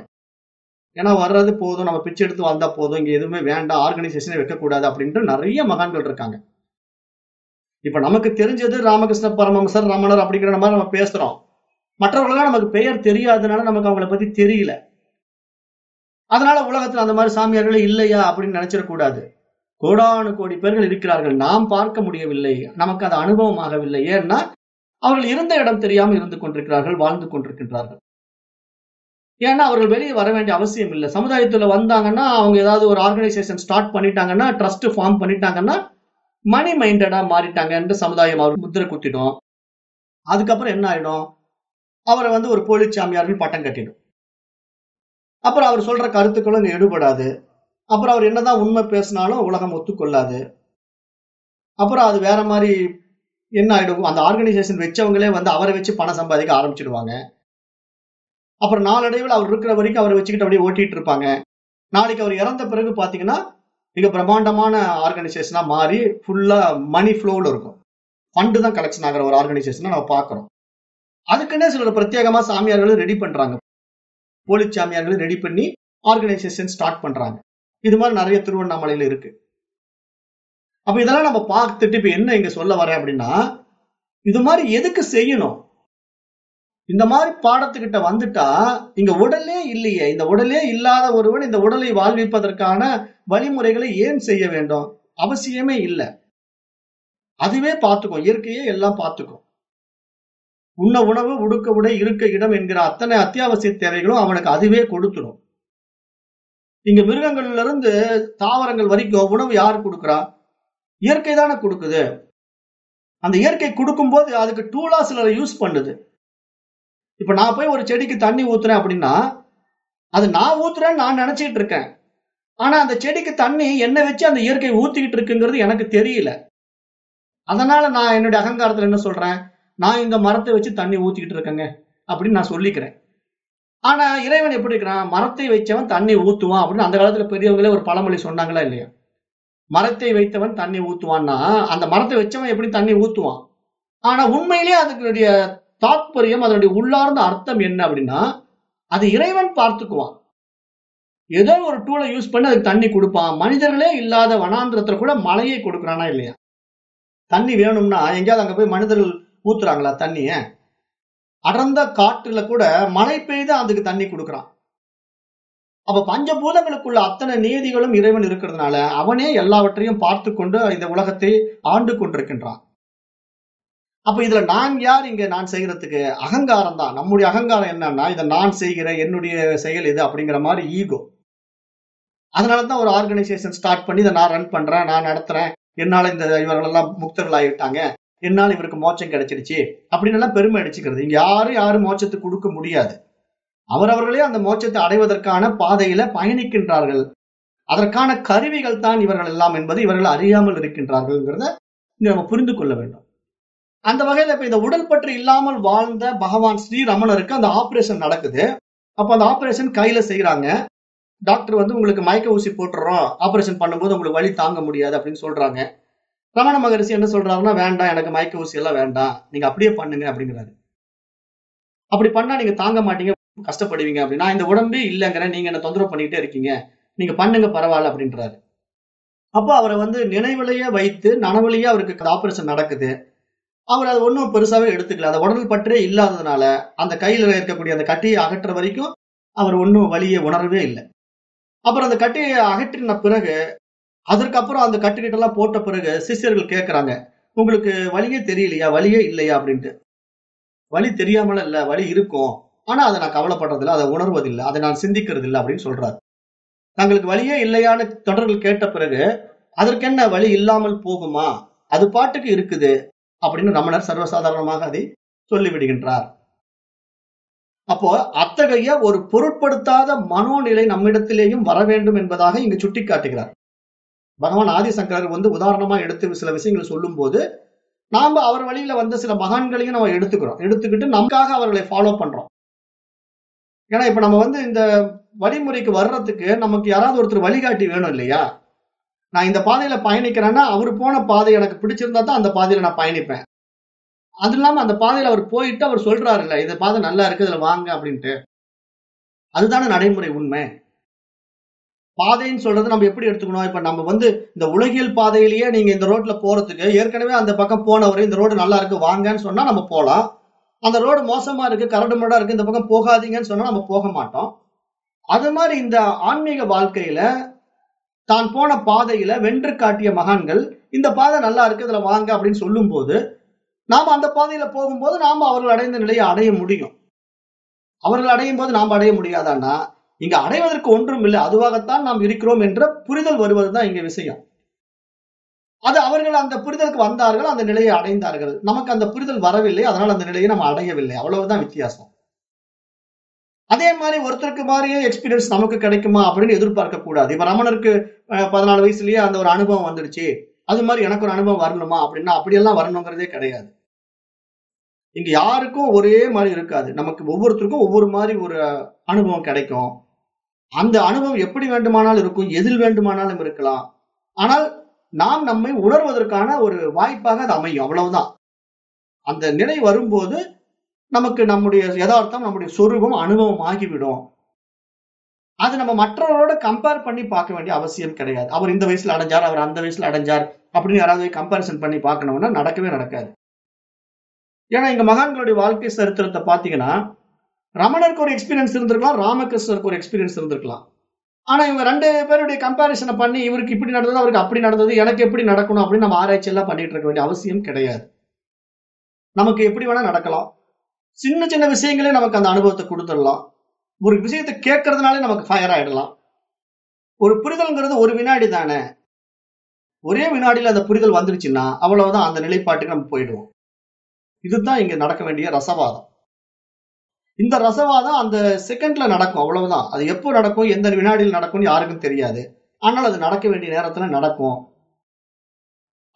ஏன்னா வர்றது போதும் நம்ம பிச்சை எடுத்து வந்தா போதும் இங்க எதுவுமே வேண்டாம் ஆர்கனைசேஷனே வைக்கக்கூடாது அப்படின்ட்டு நிறைய மகான்கள் இருக்காங்க. இப்ப நமக்கு தெரிஞ்சது ராமகிருஷ்ண பரமஹம்சர் ரமணர் அப்படிங்கிற மாதிரி நம்ம பேசுறோம். மற்றவர்களெல்லாம் நமக்கு பெயர் தெரியாதனால நமக்கு அவங்கள பத்தி தெரியல. அதனால உலகத்துல அந்த மாதிரி சாமியார்களே இல்லையா அப்படின்னு நினைச்சிடக்கூடாது கோடானு கோடி பேர்கள் இருக்கிறார்கள். நாம் பார்க்க முடியவில்லை. நமக்கு அது அனுபவம் ஆகவில்லை ஏன்னா அவர்கள் இருந்த இடம் தெரியாமல் இருந்து கொண்டிருக்கிறார்கள் வாழ்ந்து கொண்டிருக்கின்றார்கள். ஏன்னா அவர்கள் வெளியே வர வேண்டிய அவசியம் இல்லை. சமுதாயத்துல வந்தாங்கன்னா அவங்க ஏதாவது ஒரு ஆர்கனைசேஷன் ஸ்டார்ட் பண்ணிட்டாங்கன்னா ட்ரஸ்ட் ஃபார்ம் பண்ணிட்டாங்கன்னா மணி மைண்டடா மாறிட்டாங்கன்னு சமுதாயம் அவர் முத்திரை குத்திடும். அதுக்கப்புறம் என்ன ஆயிடும்? அவரை வந்து ஒரு போலிச்சாமியார்கள் பட்டம் கட்டிடும். அப்புறம் அவர் சொல்ற கருத்துக்களும் எடுபடாது. அப்புறம் அவர் என்னதான் உண்மை பேசினாலும் உலகம் ஒத்துக்கொள்ளாது. அப்புறம் அது வேற மாதிரி என்ன ஆயிடும்? அந்த ஆர்கனைசேஷன் வச்சவங்களே வந்து அவரை வச்சு பணம் சம்பாதிக்க ஆரம்பிச்சிடுவாங்க. அப்புறம் நாளடைவில் அவர் இருக்கிற வரைக்கும் அவரை வச்சுக்கிட்டு அப்படியே ஓட்டிட்டு இருப்பாங்க. நாளைக்கு அவர் இறந்த பிறகு பாத்தீங்கன்னா மிக பிரம்மாண்டமான ஆர்கனைசேஷனா மாறி ஃபுல்லா மணி ஃப்ளோவில் இருக்கும். ஃபண்டு தான் கலெக்ஷன் ஆகிற ஒரு ஆர்கனைசேஷனை நம்ம பார்க்குறோம் அதுக்குன்னே சிலர் பிரத்யேகமா சாமியார்களும் ரெடி பண்றாங்க. போலி சாமியார்களும் ரெடி பண்ணி ஆர்கனைசேஷன் ஸ்டார்ட் பண்றாங்க. இது மாதிரி நிறைய திருவண்ணாமலையில இருக்கு. அப்ப இதெல்லாம் நம்ம பார்த்துட்டு இப்ப என்ன இங்க சொல்ல வரேன் அப்படின்னா இது மாதிரி எதுக்கு செய்யணும்? இந்த மாதிரி பாடத்துக்கிட்ட வந்துட்டா இங்க உடலே இல்லையே. இந்த உடலே இல்லாத ஒருவன் இந்த உடலை வாழ்விப்பதற்கான வழிமுறைகளை ஏன் செய்ய வேண்டும்? அவசியமே இல்லை. அதுவே பார்த்துக்கும் இயற்கையே எல்லாம் பார்த்துக்கும் உண்ண உணவு உடுக்க உடை இருக்க இடம் என்கிற அத்தனை அத்தியாவசிய தேவைகளும் அவனுக்கு அதுவே கொடுத்துடும். இங்க மிருகங்கள்ல இருந்து தாவரங்கள் வரைக்கும் உணவு யார் கொடுக்குறா? இயற்கை தானே கொடுக்குது. அந்த இயற்கை கொடுக்கும்போது அதுக்கு டூலா சிலரை யூஸ் பண்ணுது. இப்ப நான் போய் ஒரு செடிக்கு தண்ணி ஊத்துறேன் அப்படின்னா அது நான் ஊத்துறேன்னு நான் நினைச்சிட்டு இருக்கேன். ஆனா அந்த செடிக்கு தண்ணி என்ன வச்சு அந்த இயற்கை ஊத்திக்கிட்டு இருக்குங்கிறது எனக்கு தெரியல. அதனால நான் என்னுடைய அகங்காரத்துல என்ன சொல்றேன்? நான் இந்த மரத்தை வச்சு தண்ணி ஊத்திக்கிட்டு இருக்கேங்க அப்படின்னு நான் சொல்லிக்கிறேன். ஆனா இறைவன் எப்படி இருக்கிறான்? மரத்தை வச்சவன் தண்ணி ஊத்துவான் அப்படின்னு அந்த காலத்துல பெரியவங்களே ஒரு பழமொழி சொன்னாங்களா இல்லையா? மரத்தை வைத்தவன் தண்ணி ஊத்துவான்னா அந்த மரத்தை வச்சவன் எப்படி தண்ணி ஊத்துவான்? ஆனா உண்மையிலேயே அதுக்குடைய தாத்பரியம் அதனுடைய உள்ளார்ந்த அர்த்தம் என்ன அப்படின்னா அது இறைவன் பார்த்துக்குவான். ஏதோ ஒரு டூலை யூஸ் பண்ணி அதுக்கு தண்ணி கொடுப்பான். மனிதர்களே இல்லாத வனாந்திரத்துல கூட மழையை கொடுக்குறானா இல்லையா? தண்ணி வேணும்னா எங்கேயாவது அங்க போய் மனிதர்கள் ஊத்துறாங்களா தண்ணிய? அடர்ந்த காற்றுல கூட மழை பெய்து அதுக்கு தண்ணி கொடுக்குறான். அப்ப பஞ்சபூதங்களுக்குள்ள அத்தனை நீதிகளும் இறைவன் இருக்கிறதுனால அவனே எல்லாவற்றையும் பார்த்து கொண்டு இந்த உலகத்தை ஆண்டு கொண்டிருக்கின்றான். அப்ப இதுல நான் யார் இங்க நான் செய்யறதுக்கு அகங்காரம் தான். நம்முடைய அகங்காரம் என்னன்னா இதை நான் செய்கிறேன் என்னுடைய செயல் இது அப்படிங்கிற மாதிரி ஈகோ. அதனாலதான் ஒரு ஆர்கனைசேஷன் ஸ்டார்ட் பண்ணி இதை நான் ரன் பண்றேன் நான் நடத்துறேன். என்னால இந்த இவர்கள் எல்லாம் முக்தர்கள் ஆகிட்டாங்க என்னால் இவருக்கு மோட்சம் கிடைச்சிருச்சு. அப்படின்னு எல்லாம் பெருமை அடிச்சுக்கிறது. இங்க யாரும் யாரும் மோட்சத்தை கொடுக்க முடியாது. அவரவர்களே அந்த மோட்சத்தை அடைவதற்கான பாதையில பயணிக்கின்றார்கள். அதற்கான கருவிகள் தான் இவர்கள் எல்லாம் என்பது இவர்கள் அறியாமல் இருக்கின்றார்கள்ங்கிறத இங்க நம்ம புரிந்து கொள்ள வேண்டும். அந்த வகையில இப்ப இந்த உடல் பற்று இல்லாமல் வாழ்ந்த பகவான் ஸ்ரீரமணருக்கு அந்த ஆபரேஷன் நடக்குது. அப்ப அந்த ஆபரேஷன் கையில செய்யறாங்க டாக்டர் வந்து உங்களுக்கு மயக்க ஊசி போட்டுறோம். ஆபரேஷன் பண்ணும்போது உங்களுக்கு வழி தாங்க முடியாது அப்படின்னு சொல்றாங்க. ரமண மகரிஷி என்ன சொல்றாருன்னா வேண்டாம் எனக்கு மயக்க ஊசி எல்லாம் வேண்டாம். நீங்க அப்படியே பண்ணுங்க அப்படிங்கிறாரு. அப்படி பண்ணா நீங்க தாங்க மாட்டீங்க கஷ்டப்படுவீங்க அப்படின்னா இந்த உடம்பே இல்லைங்கிறேன் நீங்க என்ன தொந்தரவு பண்ணிக்கிட்டே இருக்கீங்க. நீங்க பண்ணுங்க பரவாயில்ல அப்படின்றாரு. அப்போ அவரை வந்து நினைவிலேயே வைத்து நனவுலேயே அவருக்கு ஆபரேஷன் நடக்குது. அவர் அதை ஒன்றும் பெருசாவே எடுத்துக்கல. அந்த உடல் பற்றே இல்லாததுனால அந்த கையில இருக்கக்கூடிய அந்த கட்டியை அகற்ற வரைக்கும் அவர் ஒன்றும் வழியை உணரவே இல்லை. அப்புறம் அந்த கட்டியை அகற்றின பிறகு அதற்கப்புறம் அந்த கட்டுக்கிட்ட எல்லாம் போட்ட பிறகு சிஷ்யர்கள் கேட்கறாங்க உங்களுக்கு வழியே தெரியலையா? வழியே இல்லையா? அப்படின்ட்டு. வழி தெரியாமல இல்ல வழி இருக்கும். ஆனா அதை நான் கவலைப்படுறதில்லை அதை உணர்வதில்லை அதை நான் சிந்திக்கிறது இல்லை அப்படின்னு சொல்றாரு. தங்களுக்கு வழியே இல்லையான்னு தொடர்கள் கேட்ட பிறகு அதற்கென்ன வழி இல்லாமல் போகுமா? அது பாட்டுக்கு இருக்குது அப்படின்னு ரமணர் சர்வசாதாரணமாக அதை சொல்லிவிடுகின்றார். அப்போ அத்தகைய ஒரு பொருட்படுத்தாத மனோநிலை நம்மிடத்திலேயும் வர வேண்டும் என்பதாக இங்கு சுட்டி காட்டுகிறார் பகவான் ஆதிசங்கரர் வந்து உதாரணமா எடுத்து சில விஷயங்கள் சொல்லும் போது நாம அவர் வழியில வந்த சில மகான்களையும் நம்ம எடுத்துக்கிறோம். எடுத்துக்கிட்டு நமக்காக அவர்களை ஃபாலோ பண்றோம். ஏன்னா இப்ப நம்ம வந்து இந்த வழிமுறைக்கு வர்றதுக்கு நமக்கு யாராவது ஒருத்தர் வழிகாட்டி வேணும் இல்லையா? நான் இந்த பாதையில பயணிக்கிறேன்னா அவர் போன பாதை எனக்கு பிடிச்சிருந்தா தான் அந்த பாதையில நான் பயணிப்பேன். அது இல்லாம அந்த பாதையில அவர் போயிட்டு அவர் சொல்றாரு இல்ல இந்த பாதை நல்லா இருக்கு இதுல வாங்க அப்படின்ட்டு. அதுதானே நடைமுறை உண்மை. பாதைன்னு சொல்றது நம்ம எப்படி எடுத்துக்கணும்? இப்ப நம்ம வந்து இந்த உலகியல் பாதையிலேயே நீங்க இந்த ரோட்ல போறதுக்கு ஏற்கனவே அந்த பக்கம் போனவர் இந்த ரோடு நல்லா இருக்கு வாங்கன்னு சொன்னா நம்ம போலாம். அந்த ரோடு மோசமா இருக்கு கரடு இருக்கு இந்த பக்கம் போகாதீங்கன்னு சொன்னா நம்ம போக மாட்டோம். அது மாதிரி இந்த ஆன்மீக வாழ்க்கையில தான் போன பாதையில வென்று காட்டிய மகான்கள் இந்த பாதை நல்லா இருக்கு இதுல வாங்க அப்படின்னு சொல்லும் போது நாம அந்த பாதையில போகும்போது நாம அவர்கள் அடைந்த நிலையை அடைய முடியும். அவர்கள் அடையும் போது நாம் அடைய முடியாதான்னா இங்க அடைவதற்கு ஒன்றும் இல்லை. அதுவாகத்தான் நாம் இருக்கிறோம் என்ற புரிதல் வருவதுதான் இங்க விஷயம். அது அவர்கள் அந்த புரிதலுக்கு வந்தார்கள் அந்த நிலையை அடைந்தார்கள். நமக்கு அந்த புரிதல் வரவில்லை அதனால் அந்த நிலையை நம்ம அடையவில்லை. அவ்வளவுதான் வித்தியாசம். அதே மாதிரி ஒருத்தருக்கு மாதிரியே எக்ஸ்பீரியன்ஸ் நமக்கு கிடைக்குமா அப்படின்னு எதிர்பார்க்க கூடாது. இப்ப ரமணருக்கு பதினாலு வயசுலயே அந்த ஒரு அனுபவம் வந்துடுச்சு. அது மாதிரி எனக்கு ஒரு அனுபவம் வரணுமா அப்படின்னா அப்படியெல்லாம் வரணுங்கிறதே கிடையாது. இங்க யாருக்கும் ஒரே மாதிரி இருக்காது. நமக்கு ஒவ்வொருத்தருக்கும் ஒவ்வொரு மாதிரி ஒரு அனுபவம் கிடைக்கும். அந்த அனுபவம் எப்படி வேண்டுமானாலும் இருக்கும் எதில் வேண்டுமானாலும் இருக்கலாம். ஆனால் நாம் நம்மை உணர்வதற்கான ஒரு வாய்ப்பாக அது அமையும் அவ்வளவுதான். அந்த நிலை வரும்போது நமக்கு நம்முடைய யதார்த்தம் நம்முடைய சொரூபம் அனுபவம் ஆகிவிடும். அது நம்ம மற்றவரோட கம்பேர் பண்ணி பார்க்க வேண்டிய அவசியம் கிடையாது. அவர் இந்த வயசுல அடைஞ்சார் அவர் அந்த வயசுல அடைஞ்சார் அப்படின்னு யாராவது கம்பேரிசன் பண்ணி பார்க்கணும்னா நடக்கவே நடக்காது. ஏன்னா இங்க மகான்களுடைய வாழ்க்கை சரித்திரத்தை பாத்தீங்கன்னா ரமணருக்கு ஒரு எக்ஸ்பீரியன்ஸ் இருந்திருக்கலாம் ராமகிருஷ்ணருக்கு ஒரு எக்ஸ்பீரியன்ஸ் இருந்திருக்கலாம். ஆனா இவங்க ரெண்டு பேருடைய கம்பேரிசனை பண்ணி இவருக்கு இப்படி நடந்தது அவருக்கு அப்படி நடந்தது எனக்கு எப்படி நடக்கணும் அப்படின்னு நம்ம ஆராய்ச்சி எல்லாம் பண்ணிட்டு இருக்க வேண்டிய அவசியம் கிடையாது. நமக்கு எப்படி வேணா நடக்கலாம். சின்ன சின்ன விஷயங்களே நமக்கு அந்த அனுபவத்தை கொடுத்துடலாம். ஒரு விஷயத்தை கேட்கறதுனாலே நமக்கு ஃபயர் ஆயிடலாம். ஒரு புரிதல்ங்கிறது ஒரு வினாடி தானே. ஒரே வினாடியில அந்த புரிதல் வந்துருச்சுன்னா அவ்வளவுதான் அந்த நிலைப்பாட்டுக்கு நம்ம போயிடுவோம். இதுதான் இங்க நடக்க வேண்டிய ரசவாதம். இந்த ரசவாதம் அந்த செகண்ட்ல நடக்கும் அவ்வளவுதான். அது எப்போ நடக்கும் எந்த வினாடியில் நடக்கும்னு யாருக்கும் தெரியாது. ஆனால் அது நடக்க வேண்டிய நேரத்துல நடக்கும்.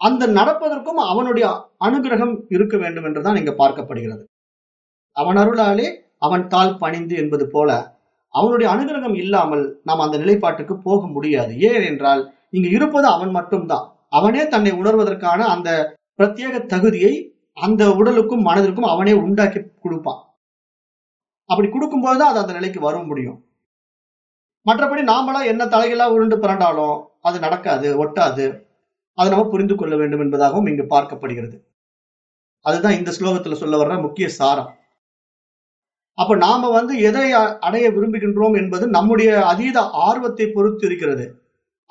அந்த நடப்பதற்கும் அவனுடைய அனுகிரகம் இருக்க வேண்டும் என்றுதான் இங்க பார்க்கப்படுகிறது. அவன் அருளாலே அவன் தால் பணிந்து என்பது போல அவனுடைய அனுகிரகம் இல்லாமல் நாம் அந்த நிலைப்பாட்டுக்கு போக முடியாது. ஏன் என்றால் இங்கு இருப்பது அவன் மட்டும்தான். அவனே தன்னை உணர்வதற்கான அந்த பிரத்யேக தகுதியை அந்த உடலுக்கும் மனதிற்கும் அவனே உண்டாக்கி கொடுப்பான். அப்படி கொடுக்கும்போது தான் அது அந்த நிலைக்கு வர முடியும். மற்றபடி நாமளா என்ன தலைகளா உருண்டு பிறண்டாலும் அது நடக்காது ஒட்டாது. அதை நம்ம புரிந்து கொள்ள வேண்டும் என்பதாகவும் இங்கு பார்க்கப்படுகிறது. அதுதான் இந்த ஸ்லோகத்துல சொல்ல வர்ற முக்கிய சாரம். அப்ப நாம வந்து எதை அடைய விரும்புகின்றோம் என்பது நம்முடைய அதீத ஆர்வத்தை பொறுத்து இருக்கிறது.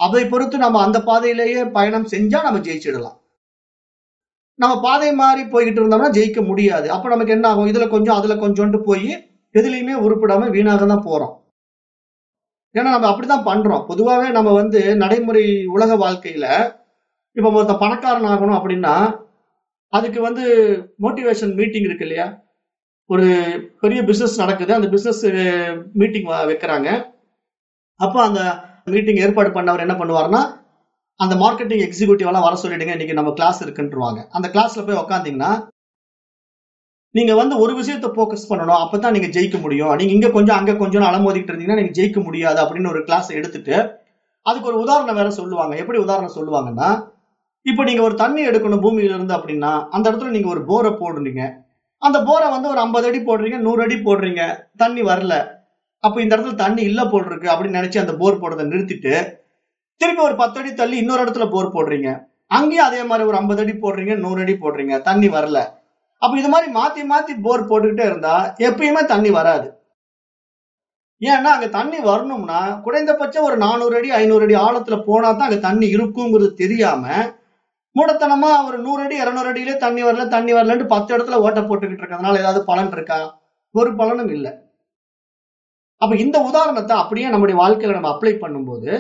அதை பொறுத்து நம்ம அந்த பாதையிலேயே பயணம் செஞ்சா நம்ம ஜெயிச்சிடலாம். நம்ம பாதை மாறி போய்கிட்டு இருந்தோம்னா ஜெயிக்க முடியாது. அப்ப நமக்கு என்ன ஆகும்? இதுல கொஞ்சம் அதுல கொஞ்சோன்ட்டு போய் எதுலையுமே உருப்பிடாமல் வீணாக தான் போறோம். ஏன்னா நம்ம அப்படிதான் பண்றோம். பொதுவாகவே நம்ம வந்து நடைமுறை உலக வாழ்க்கையில இப்ப ஒருத்தன் பணக்காரன் ஆகணும் அப்படின்னா அதுக்கு வந்து மோட்டிவேஷன் மீட்டிங் இருக்கு இல்லையா? ஒரு பெரிய பிசினஸ் நடக்குது. அந்த பிசினஸ் மீட்டிங் வைக்கிறாங்க. அப்போ அந்த மீட்டிங் ஏற்பாடு பண்ணவர் என்ன பண்ணுவாருன்னா அந்த மார்க்கெட்டிங் எக்ஸிக்யூட்டிவெல்லாம் வர சொல்லிடுங்க இன்னைக்கு நம்ம கிளாஸ் இருக்குன்றவாங்க. அந்த கிளாஸ்ல போய் உக்காந்தீங்கன்னா நீங்க வந்து ஒரு விஷயத்தை ஃபோக்கஸ் பண்ணணும் அப்பதான் நீங்க ஜெயிக்க முடியும். நீங்க இங்க கொஞ்சம் அங்க கொஞ்சம் அலமோதிட்டு இருந்தீங்கன்னா நீங்க ஜெயிக்க முடியாது அப்படின்னு ஒரு கிளாஸ் எடுத்துட்டு அதுக்கு ஒரு உதாரணம் வேற சொல்லுவாங்க. எப்படி உதாரணம் சொல்லுவாங்கன்னா இப்போ நீங்க ஒரு தண்ணி எடுக்கணும் பூமியில இருந்து அப்படின்னா அந்த இடத்துல நீங்க ஒரு போரை போடுறீங்க. அந்த போரை வந்து ஒரு ஐம்பது அடி போடுறீங்க நூறு அடி போடுறீங்க தண்ணி வரல. அப்ப இந்த இடத்துல தண்ணி இல்ல போல் அப்படின்னு நினைச்சு அந்த போர் போடுறதை நிறுத்திட்டு திருப்பி ஒரு பத்து அடி தள்ளி இன்னொரு இடத்துல போர் போடுறீங்க. அங்கேயும் அதே மாதிரி ஒரு ஐம்பது அடி போடுறீங்க நூறு அடி போடுறீங்க தண்ணி வரல. அப்ப இது மாதிரி மாத்தி மாத்தி போர் போட்டுக்கிட்டே இருந்தா எப்பயுமே தண்ணி வராது. ஏன்னா அங்க தண்ணி வரணும்னா குறைந்தபட்சம் ஒரு நானூறு அடி ஐநூறு அடி ஆழத்துல போனாதான் அங்க தண்ணி இருக்குங்கிறது தெரியாம மூடத்தனமா ஒரு நூறு அடி இருநூறு அடியிலே தண்ணி வரல தண்ணி வரலன்ட்டு பத்து இடத்துல ஓட்ட போட்டுக்கிட்டு இருக்கிறதுனால ஏதாவது பலன் இருக்கா? ஒரு பலனும் இல்லை. அப்ப இந்த உதாரணத்தை அப்படியே நம்முடைய வாழ்க்கையில நம்ம அப்ளை பண்ணும்போது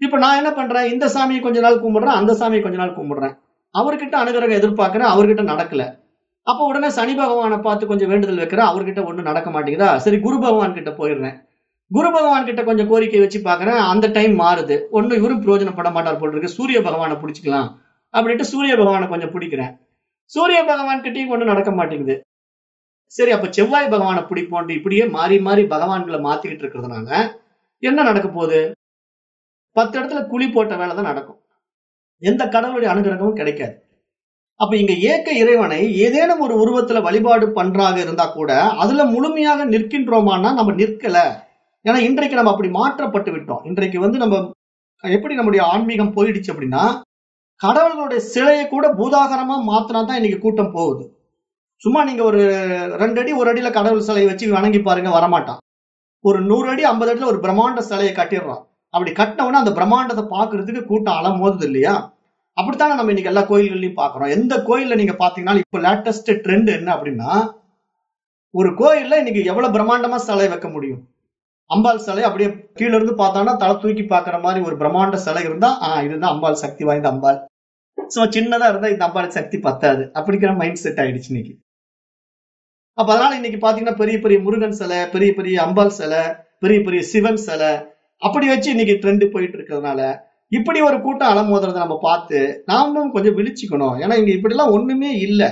இப்ப நான் என்ன பண்றேன்? இந்த சாமியை கொஞ்ச நாள் கும்பிடுறேன் அந்த சாமியை கொஞ்ச நாள் கும்பிடுறேன். அவர்கிட்ட அனுகிரகம் எதிர்பார்க்கிறேன் அவர்கிட்ட நடக்கல. அப்ப உடனே சனி பகவானை பார்த்து கொஞ்சம் வேண்டுதல் வைக்கிறேன் அவர்கிட்ட ஒண்ணும் நடக்க மாட்டேங்குதா? சரி குரு பகவான் கிட்ட போயிடுறேன். குரு பகவான் கிட்ட கொஞ்சம் கோரிக்கை வச்சு பாக்குறேன் அந்த டைம் மாறுது. ஒண்ணு இவரும் பிரயோஜனப்பட மாட்டார் போல் இருக்கு. சூரிய பகவானை பிடிச்சிக்கலாம் அப்படின்ட்டு சூரிய பகவானை கொஞ்சம் பிடிக்கிறேன். சூரிய பகவான் கிட்டையும் ஒன்றும் நடக்க மாட்டேங்குது. சரி அப்ப செவ்வாய் பகவானை பிடிப்போன்ட்டு இப்படியே மாறி மாறி பகவான்களை மாத்திக்கிட்டு இருக்கிறதுனால என்ன நடக்க போகுது? பத்து இடத்துல குழி போட்ட வேலை தான் நடக்கும். எந்த கடவுளுடைய அனுகிரகமும் கிடைக்காது. அப்ப இங்க ஏக்க இறைவனை ஏதேனும் ஒரு உருவத்துல வழிபாடு பண்றாக இருந்தா கூட அதுல முழுமையாக நிற்கின்றோமான்னா நம்ம நிற்கல. ஏன்னா இன்றைக்கு நம்ம அப்படி மாற்றப்பட்டு விட்டோம். இன்றைக்கு வந்து நம்ம எப்படி நம்முடைய ஆன்மீகம் போயிடுச்சு அப்படின்னா கடவுள்களுடைய சிலையை கூட பூதாகரமா மாத்தினா தான் இன்னைக்கு கூட்டம் போகுது. சும்மா நீங்க ஒரு ரெண்டு அடி ஒரு அடியில கடவுள் சிலையை வச்சு வணங்கி பாருங்க வரமாட்டான். ஒரு நூறு அடி ஐம்பது அடியில ஒரு பிரம்மாண்ட சிலையை கட்டிடுறான். அப்படி கட்டினவுடனே அந்த பிரம்மாண்டத்தை பாக்குறதுக்கு கூட்டம் அலம் மோதுது இல்லையா? அப்படித்தானே நம்ம இன்னைக்கு எல்லா கோயில்கள்லையும் பாக்குறோம் எந்த கோயில்ல நீங்க பாத்தீங்கன்னா இப்போ லேட்டஸ்ட் ட்ரெண்ட் என்ன அப்படின்னா ஒரு கோயில்ல இன்னைக்கு எவ்வளவு பிரம்மாண்டமா சிலை வைக்க முடியும்? அம்பாள் சிலை அப்படியே கீழ இருந்து பார்த்தோம்னா தலை தூக்கி பாக்குற மாதிரி ஒரு பிரம்மாண்ட சிலை இருந்தா ஆஹ் இதுதான் அம்பாள் சக்தி வாய்ந்த அம்பாள். சோ சின்னதா இருந்தா இந்த அம்பாளுக்கு சக்தி பத்தாது. அப்படிங்கிற மைண்ட் செட் ஆயிடுச்சு இன்னைக்கு. அப்ப அதனால இன்னைக்கு பாத்தீங்கன்னா பெரிய பெரிய முருகன் சிலை பெரிய பெரிய அம்பாள் சிலை பெரிய பெரிய சிவன் சிலை அப்படி வச்சு இன்னைக்கு ட்ரெண்ட் போயிட்டு இருக்கிறதுனால இப்படி ஒரு கூட்டம் அலமோதுறதை நம்ம பார்த்து நாமும் கொஞ்சம் விழிச்சுக்கணும். ஏன்னா இங்க இப்படி எல்லாம் ஒண்ணுமே இல்ல.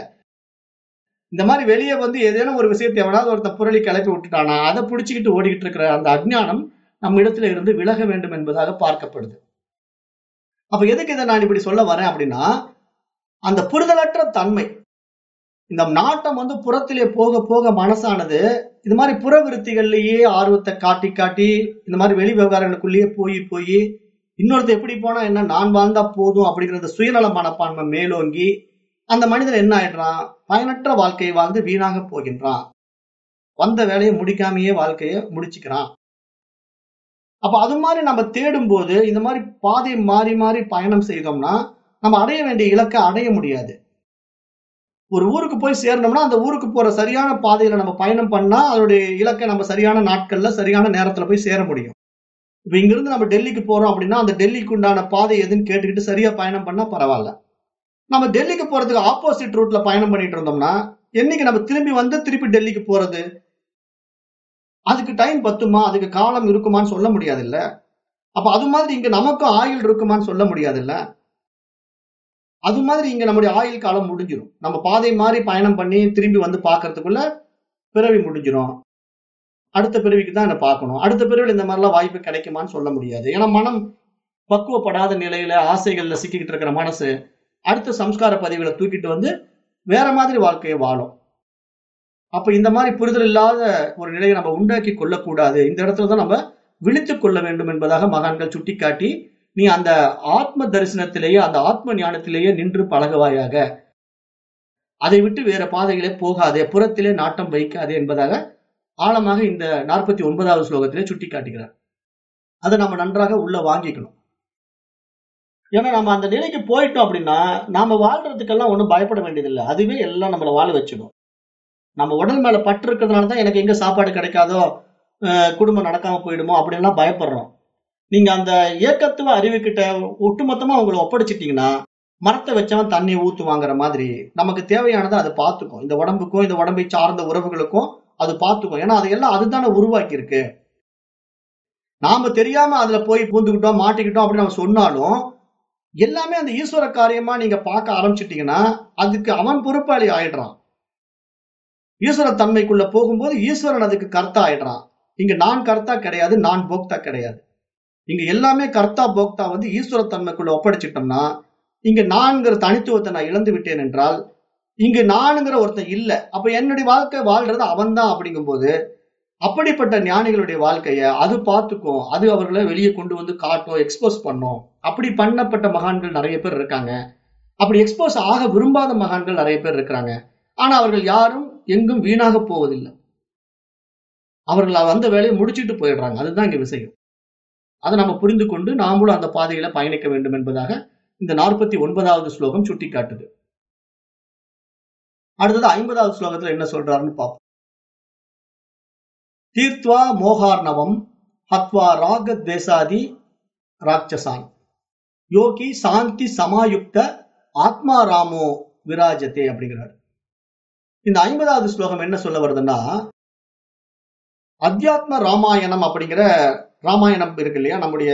இந்த மாதிரி வெளியே வந்து ஏதேனும் ஒரு விஷயத்தை எவனாவது ஒருத்த புரளி கிளப்பி விட்டுட்டானா அதை புடிச்சுக்கிட்டு ஓடிக்கிட்டு இருக்கிற அந்த அஜ்ஞானம் நம்ம இடத்துல இருந்து விலக வேண்டும் என்பதாக பார்க்கப்படுது. அப்ப எதுக்கு இதை நான் இப்படி சொல்ல வரேன் அப்படின்னா அந்த புரிதலற்ற தன்மை இந்த நாட்டம் வந்து புறத்திலே போக போக மனசானது இது மாதிரி புற விருத்திகள்லயே ஆர்வத்தை காட்டி காட்டி இந்த மாதிரி வெளி விவகாரங்களுக்குள்ளேயே போய் போய் இன்னொருத்த எப்படி போனா என்ன நான் வாழ்ந்தா போதும் அப்படிங்கிற சுயநல மனப்பான்மை மேலோங்கி அந்த மனிதன் என்ன ஆயிடுறான்? பயனற்ற வாழ்க்கையை வாழ்ந்து வீணாக போகின்றான். வந்த வேலையை முடிக்காமையே வாழ்க்கையை முடிச்சுக்கிறான். அப்ப அது மாதிரி நம்ம தேடும் போது இந்த மாதிரி பாதை மாறி மாறி பயணம் செய்தோம்னா நம்ம அடைய வேண்டிய இலக்கை அடைய முடியாது. ஒரு ஊருக்கு போய் சேரணும்னா அந்த ஊருக்கு போற சரியான பாதையில நம்ம பயணம் பண்ணா அதோடைய இலக்கை நம்ம சரியான நாட்கள்ல சரியான நேரத்துல போய் சேர முடியும். இப்போ இங்கிருந்து நம்ம டெல்லிக்கு போறோம் அப்படின்னா அந்த டெல்லிக்கு உண்டான பாதை எதுன்னு கேட்டுக்கிட்டு சரியா பயணம் பண்ணா பரவாயில்ல. நம்ம டெல்லிக்கு போறதுக்கு ஆப்போசிட் ரூட்ல பயணம் பண்ணிட்டு இருந்தோம்னா என்னைக்கு நம்ம திரும்பி வந்து திருப்பி டெல்லிக்கு போறது? அதுக்கு டைம் பத்துமா? அதுக்கு காலம் இருக்குமான்னு சொல்ல முடியாது இல்ல அப்ப அது மாதிரி இங்க நமக்கும் ஆயுள் இருக்குமான்னு சொல்ல முடியாது இல்ல அது மாதிரி இங்க நம்முடைய ஆயுள் காலம் முடிஞ்சிடும் நம்ம பாதை மாதிரி பயணம் பண்ணி திரும்பி வந்து பாக்குறதுக்குள்ள பிறவி முடிஞ்சிடும் அடுத்த பிறவிக்கு தான் என்ன பார்க்கணும். அடுத்த பிறவில இந்த மாதிரிலாம் வாய்ப்பு கிடைக்குமான்னு சொல்ல முடியாது. ஏன்னா மனம் பக்குவப்படாத நிலையில ஆசைகள்ல சிக்கிக்கிட்டு இருக்கிற மனசு அடுத்த சம்ஸ்கார பதிவுகளை தூக்கிட்டு வந்து வேற மாதிரி வாழ்க்கையை வாழும். அப்ப இந்த மாதிரி புரிதல் இல்லாத ஒரு நிலையை நம்ம உண்டாக்கி கொள்ளக்கூடாது. இந்த இடத்துல தான் நம்ம விழித்துக் கொள்ள வேண்டும் என்பதாக மகான்கள் சுட்டிக்காட்டி நீ அந்த ஆத்ம தரிசனத்திலேயே அந்த ஆத்ம ஞானத்திலேயே நின்று பழகுவாயாக. அதை விட்டு வேற பாதைகளே போகாதே புறத்திலே நாட்டம் வைக்காதே என்பதாக ஆழமாக இந்த நாற்பத்தி ஒன்பதாவது ஸ்லோகத்திலே சுட்டி காட்டுகிறார் அதை நம்ம நன்றாக உள்ள வாங்கிக்கணும். ஏன்னா நம்ம அந்த நிலைக்கு போயிட்டோம் அப்படின்னா நாம வாழ்றதுக்கெல்லாம் ஒன்றும் பயப்பட வேண்டியதில்லை. அதுவே எல்லாம் நம்மளை வாழ வச்சிடும். நம்ம உடல் மேல பற்று இருக்கிறதுனால தான் எனக்கு எங்க சாப்பாடு கிடைக்காதோ அஹ் குடும்பம் நடக்காம போயிடுமோ அப்படின்லாம் பயப்படுறோம். நீங்க அந்த இயக்கத்துவ அறிவுக்கிட்ட ஒட்டுமொத்தமா உங்களை ஒப்படைச்சிட்டீங்கன்னா மரத்தை வச்சவன் தண்ணி ஊத்துவாங்கிற மாதிரி நமக்கு தேவையானதை அதை பார்த்துக்கும். இந்த உடம்புக்கும் இந்த உடம்பை சார்ந்த உறவுகளுக்கும் அது பார்த்துக்கும் ஏன்னா அதையெல்லாம் அதுதானே உருவாக்கி இருக்கு நாம தெரியாம அதுல போய் பூந்துக்கிட்டோம் மாட்டிக்கிட்டோம் அப்படின்னு நம்ம சொன்னாலும் எல்லாமே அந்த ஈஸ்வர காரியமா நீங்க பார்க்க ஆரம்பிச்சிட்டீங்கன்னா அதுக்கு அவன் பொறுப்பாளி ஆயிடுறான். ஈஸ்வர தன்மைக்குள்ள போகும்போது ஈஸ்வரன் அதுக்கு கர்த்தா ஆயிடுறான். இங்க நான் கர்த்தா கிடையாது நான் போக்தா கிடையாது. இங்க எல்லாமே கர்த்தா போக்தா வந்து ஈஸ்வர தன்மைக்குள்ள ஒப்படைச்சிட்டோம்னா இங்க நான்கிற தனித்துவத்தை நான் இழந்து விட்டேன் என்றால் இங்கு நானுங்கிற ஒருத்தன் இல்ல. அப்ப என்னுடைய வாழ்க்கை வாழ்றது அவன்தான் அப்படிங்கும்போது அப்படிப்பட்ட ஞானிகளுடைய வாழ்க்கைய அது பார்த்துக்கும் அது அவர்களை வெளியே கொண்டு வந்து காட்டும் எக்ஸ்போஸ் பண்ணும் அப்படி பண்ணப்பட்ட மகான்கள் நிறைய பேர் இருக்காங்க. அப்படி எக்ஸ்போஸ் ஆக விரும்பாத மகான்கள் நிறைய பேர் இருக்கிறாங்க. ஆனா அவர்கள் யாரும் எங்கும் வீணாக போவதில்லை. அவர்கள் வந்த வேலையை முடிச்சுட்டு போயிடுறாங்க. அதுதான் இங்க விஷயம். அதை நம்ம புரிந்து கொண்டு நாமளும் அந்த பாதையில பயணிக்க வேண்டும் என்பதாக இந்த நாற்பத்தி ஒன்பதாவது ஸ்லோகம் சுட்டி காட்டுது அடுத்தது ஐம்பதாவது ஸ்லோகத்துல என்ன சொல்றாருன்னு பார்ப்போம் தீர்த்வா மோகார்ணவம் ஹத்வா ராக தேசாதி ராட்சசான். யோகி சாந்தி சமாயுக்த ஆத்மா ராமோ விராஜத்தே அப்படிங்கிறார். இந்த ஐம்பதாவது ஸ்லோகம் என்ன சொல்ல வருதுன்னா அத்தியாத்ம ராமாயணம் அப்படிங்கிற ராமாயணம் இருக்கு இல்லையா நம்முடைய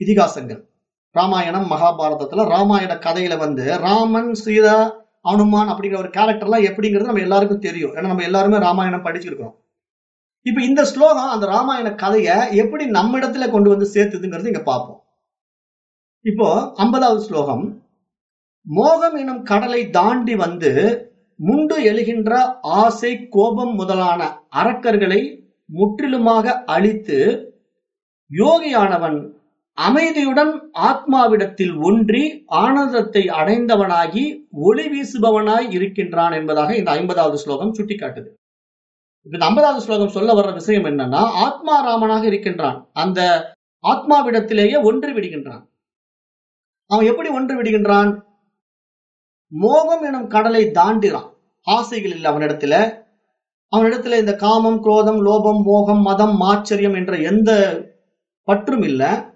இதிகாசங்கள். ராமாயணம் மகாபாரதத்துல ராமாயண கதையில வந்து ராமன் சீதா அனுமான் அப்படிங்கிற ஒரு கேரக்டர்லாம் எப்படிங்கிறது நம்ம எல்லாருக்கும் தெரியும். ஏன்னா நம்ம எல்லாருமே ராமாயணம் படிச்சிருக்கிறோம். இப்ப இந்த ஸ்லோகம் அந்த ராமாயண கதையை எப்படி நம்ம இடத்துல கொண்டு வந்து சேர்த்துதுங்கிறது இங்க பார்ப்போம். இப்போ ஐம்பதாவது ஸ்லோகம். மோகம் எனும் கடலை தாண்டி வந்து முண்டு எழுகின்ற ஆசை கோபம் முதலான அரக்கர்களை முற்றிலுமாக அழித்து யோகியானவன் அமைதியுடன் ஆத்மாவிடத்தில் ஒன்றி ஆனந்தத்தை அடைந்தவனாகி ஒளி வீசுபவனாய் இருக்கின்றான் என்பதாக இந்த ஐம்பதாவது ஸ்லோகம் சுட்டிக்காட்டுது. இந்த ஐம்பதாவது ஸ்லோகம் சொல்ல வர்ற விஷயம் என்னன்னா ஆத்மா ராமனாக இருக்கின்றான். அந்த ஆத்மாவிடத்திலேயே ஒன்று விடுகின்றான். அவன் எப்படி ஒன்று விடுகின்றான்? மோகம் எனும் கடலை தாண்டிறான். ஆசைகள் இல்லை அவனிடத்துல. அவனிடத்துல இந்த காமம் குரோதம் லோபம் மோகம் மதம் ஆச்சரியம் என்ற எந்த பற்றும் இல்லை.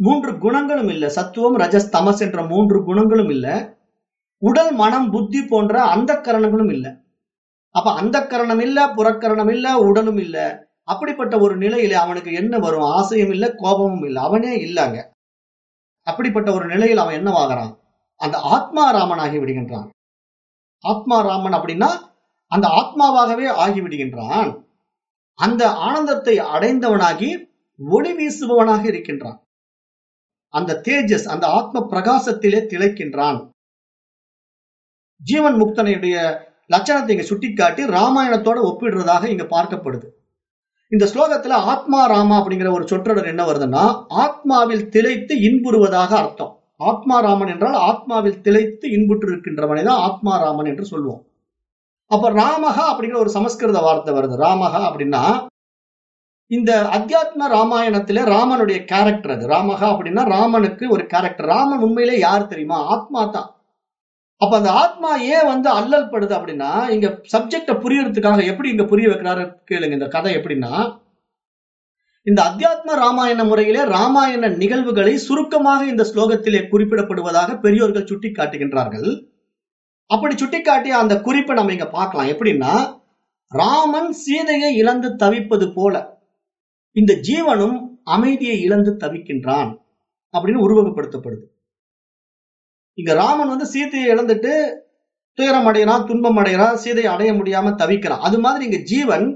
மூன்று குணங்களும் இல்ல. சத்துவம் ரஜஸ் தமஸ் என்ற மூன்று குணங்களும் இல்ல. உடல் மனம் புத்தி போன்ற அந்த கரணங்களும் இல்ல. அப்ப அந்த கரணம் இல்ல புறக்கரணம் இல்ல உடலும் இல்ல. அப்படிப்பட்ட ஒரு நிலையில அவனுக்கு என்ன வரும்? ஆசையும் இல்ல கோபமும் இல்ல. அவனே இல்லாங்க. அப்படிப்பட்ட ஒரு நிலையில் அவன் என்னவாகிறான்? அந்த ஆத்மா ராமனாகி விடுகின்றான். ஆத்மா ராமன் அப்படின்னா அந்த ஆத்மாவாகவே ஆகிவிடுகின்றான் அந்த ஆனந்தத்தை அடைந்தவனாகி ஒளி வீசுபவனாக இருக்கின்றான். அந்த தேஜஸ் அந்த ஆத்ம பிரகாசத்திலே திளைக்கின்றான். ஜீவன் முக்தனுடைய லட்சணத்தை இங்க சுட்டிக்காட்டி ராமாயணத்தோட ஒப்பிடுறதாக இங்க பார்க்கப்படுது. இந்த ஸ்லோகத்துல ஆத்மா ராமா அப்படிங்கிற ஒரு சொற்றொடர் என்ன வருதுன்னா ஆத்மாவில் திளைத்து இன்புறுவதாக அர்த்தம். ஆத்மா ராமன் என்றால் ஆத்மாவில் திளைத்து இன்புற்று இருக்கின்றவனை தான் ஆத்மா ராமன் என்று சொல்லுவோம் அப்ப ராமகா அப்படிங்கிற ஒரு சமஸ்கிருத வார்த்தை வருது. ராமகா அப்படின்னா இந்த அத்தியாத்ம ராமாயணத்துல ராமனுடைய கேரக்டர் அது. ராமகா அப்படின்னா ராமனுக்கு ஒரு கேரக்டர் ராமன் உண்மையிலே யார் தெரியுமா? ஆத்மா தான். அப்ப அந்த ஆத்மா ஏன் வந்து அல்லல் படுது அப்படின்னா இங்க சப்ஜெக்ட புரியறதுக்காக எப்படி இங்க புரிய வைக்கிறாரு கேளுங்க. இந்த கதை எப்படின்னா இந்த அத்தியாத்ம ராமாயண முறையிலே ராமாயண நிகழ்வுகளை சுருக்கமாக இந்த ஸ்லோகத்திலே குறிப்பிடப்படுவதாக பெரியோர்கள் சுட்டி காட்டுகின்றார்கள் அப்படி சுட்டிக்காட்டிய அந்த குறிப்பை நம்ம இங்க பார்க்கலாம். எப்படின்னா ராமன் சீதையை இழந்து தவிப்பது போல. இந்த ஜீவனும் அமைதியை இழந்து தவிக்கின்றான் அப்படின்னு உருவகப்படுத்தப்படுது. இங்க ராமன் வந்து சீதையை இழந்துட்டு துயரம் அடைகிறான் துன்பம் அடைகிறான் சீதையை அடைய முடியாம தவிக்கிறான். அது மாதிரி இங்க ஜீவன்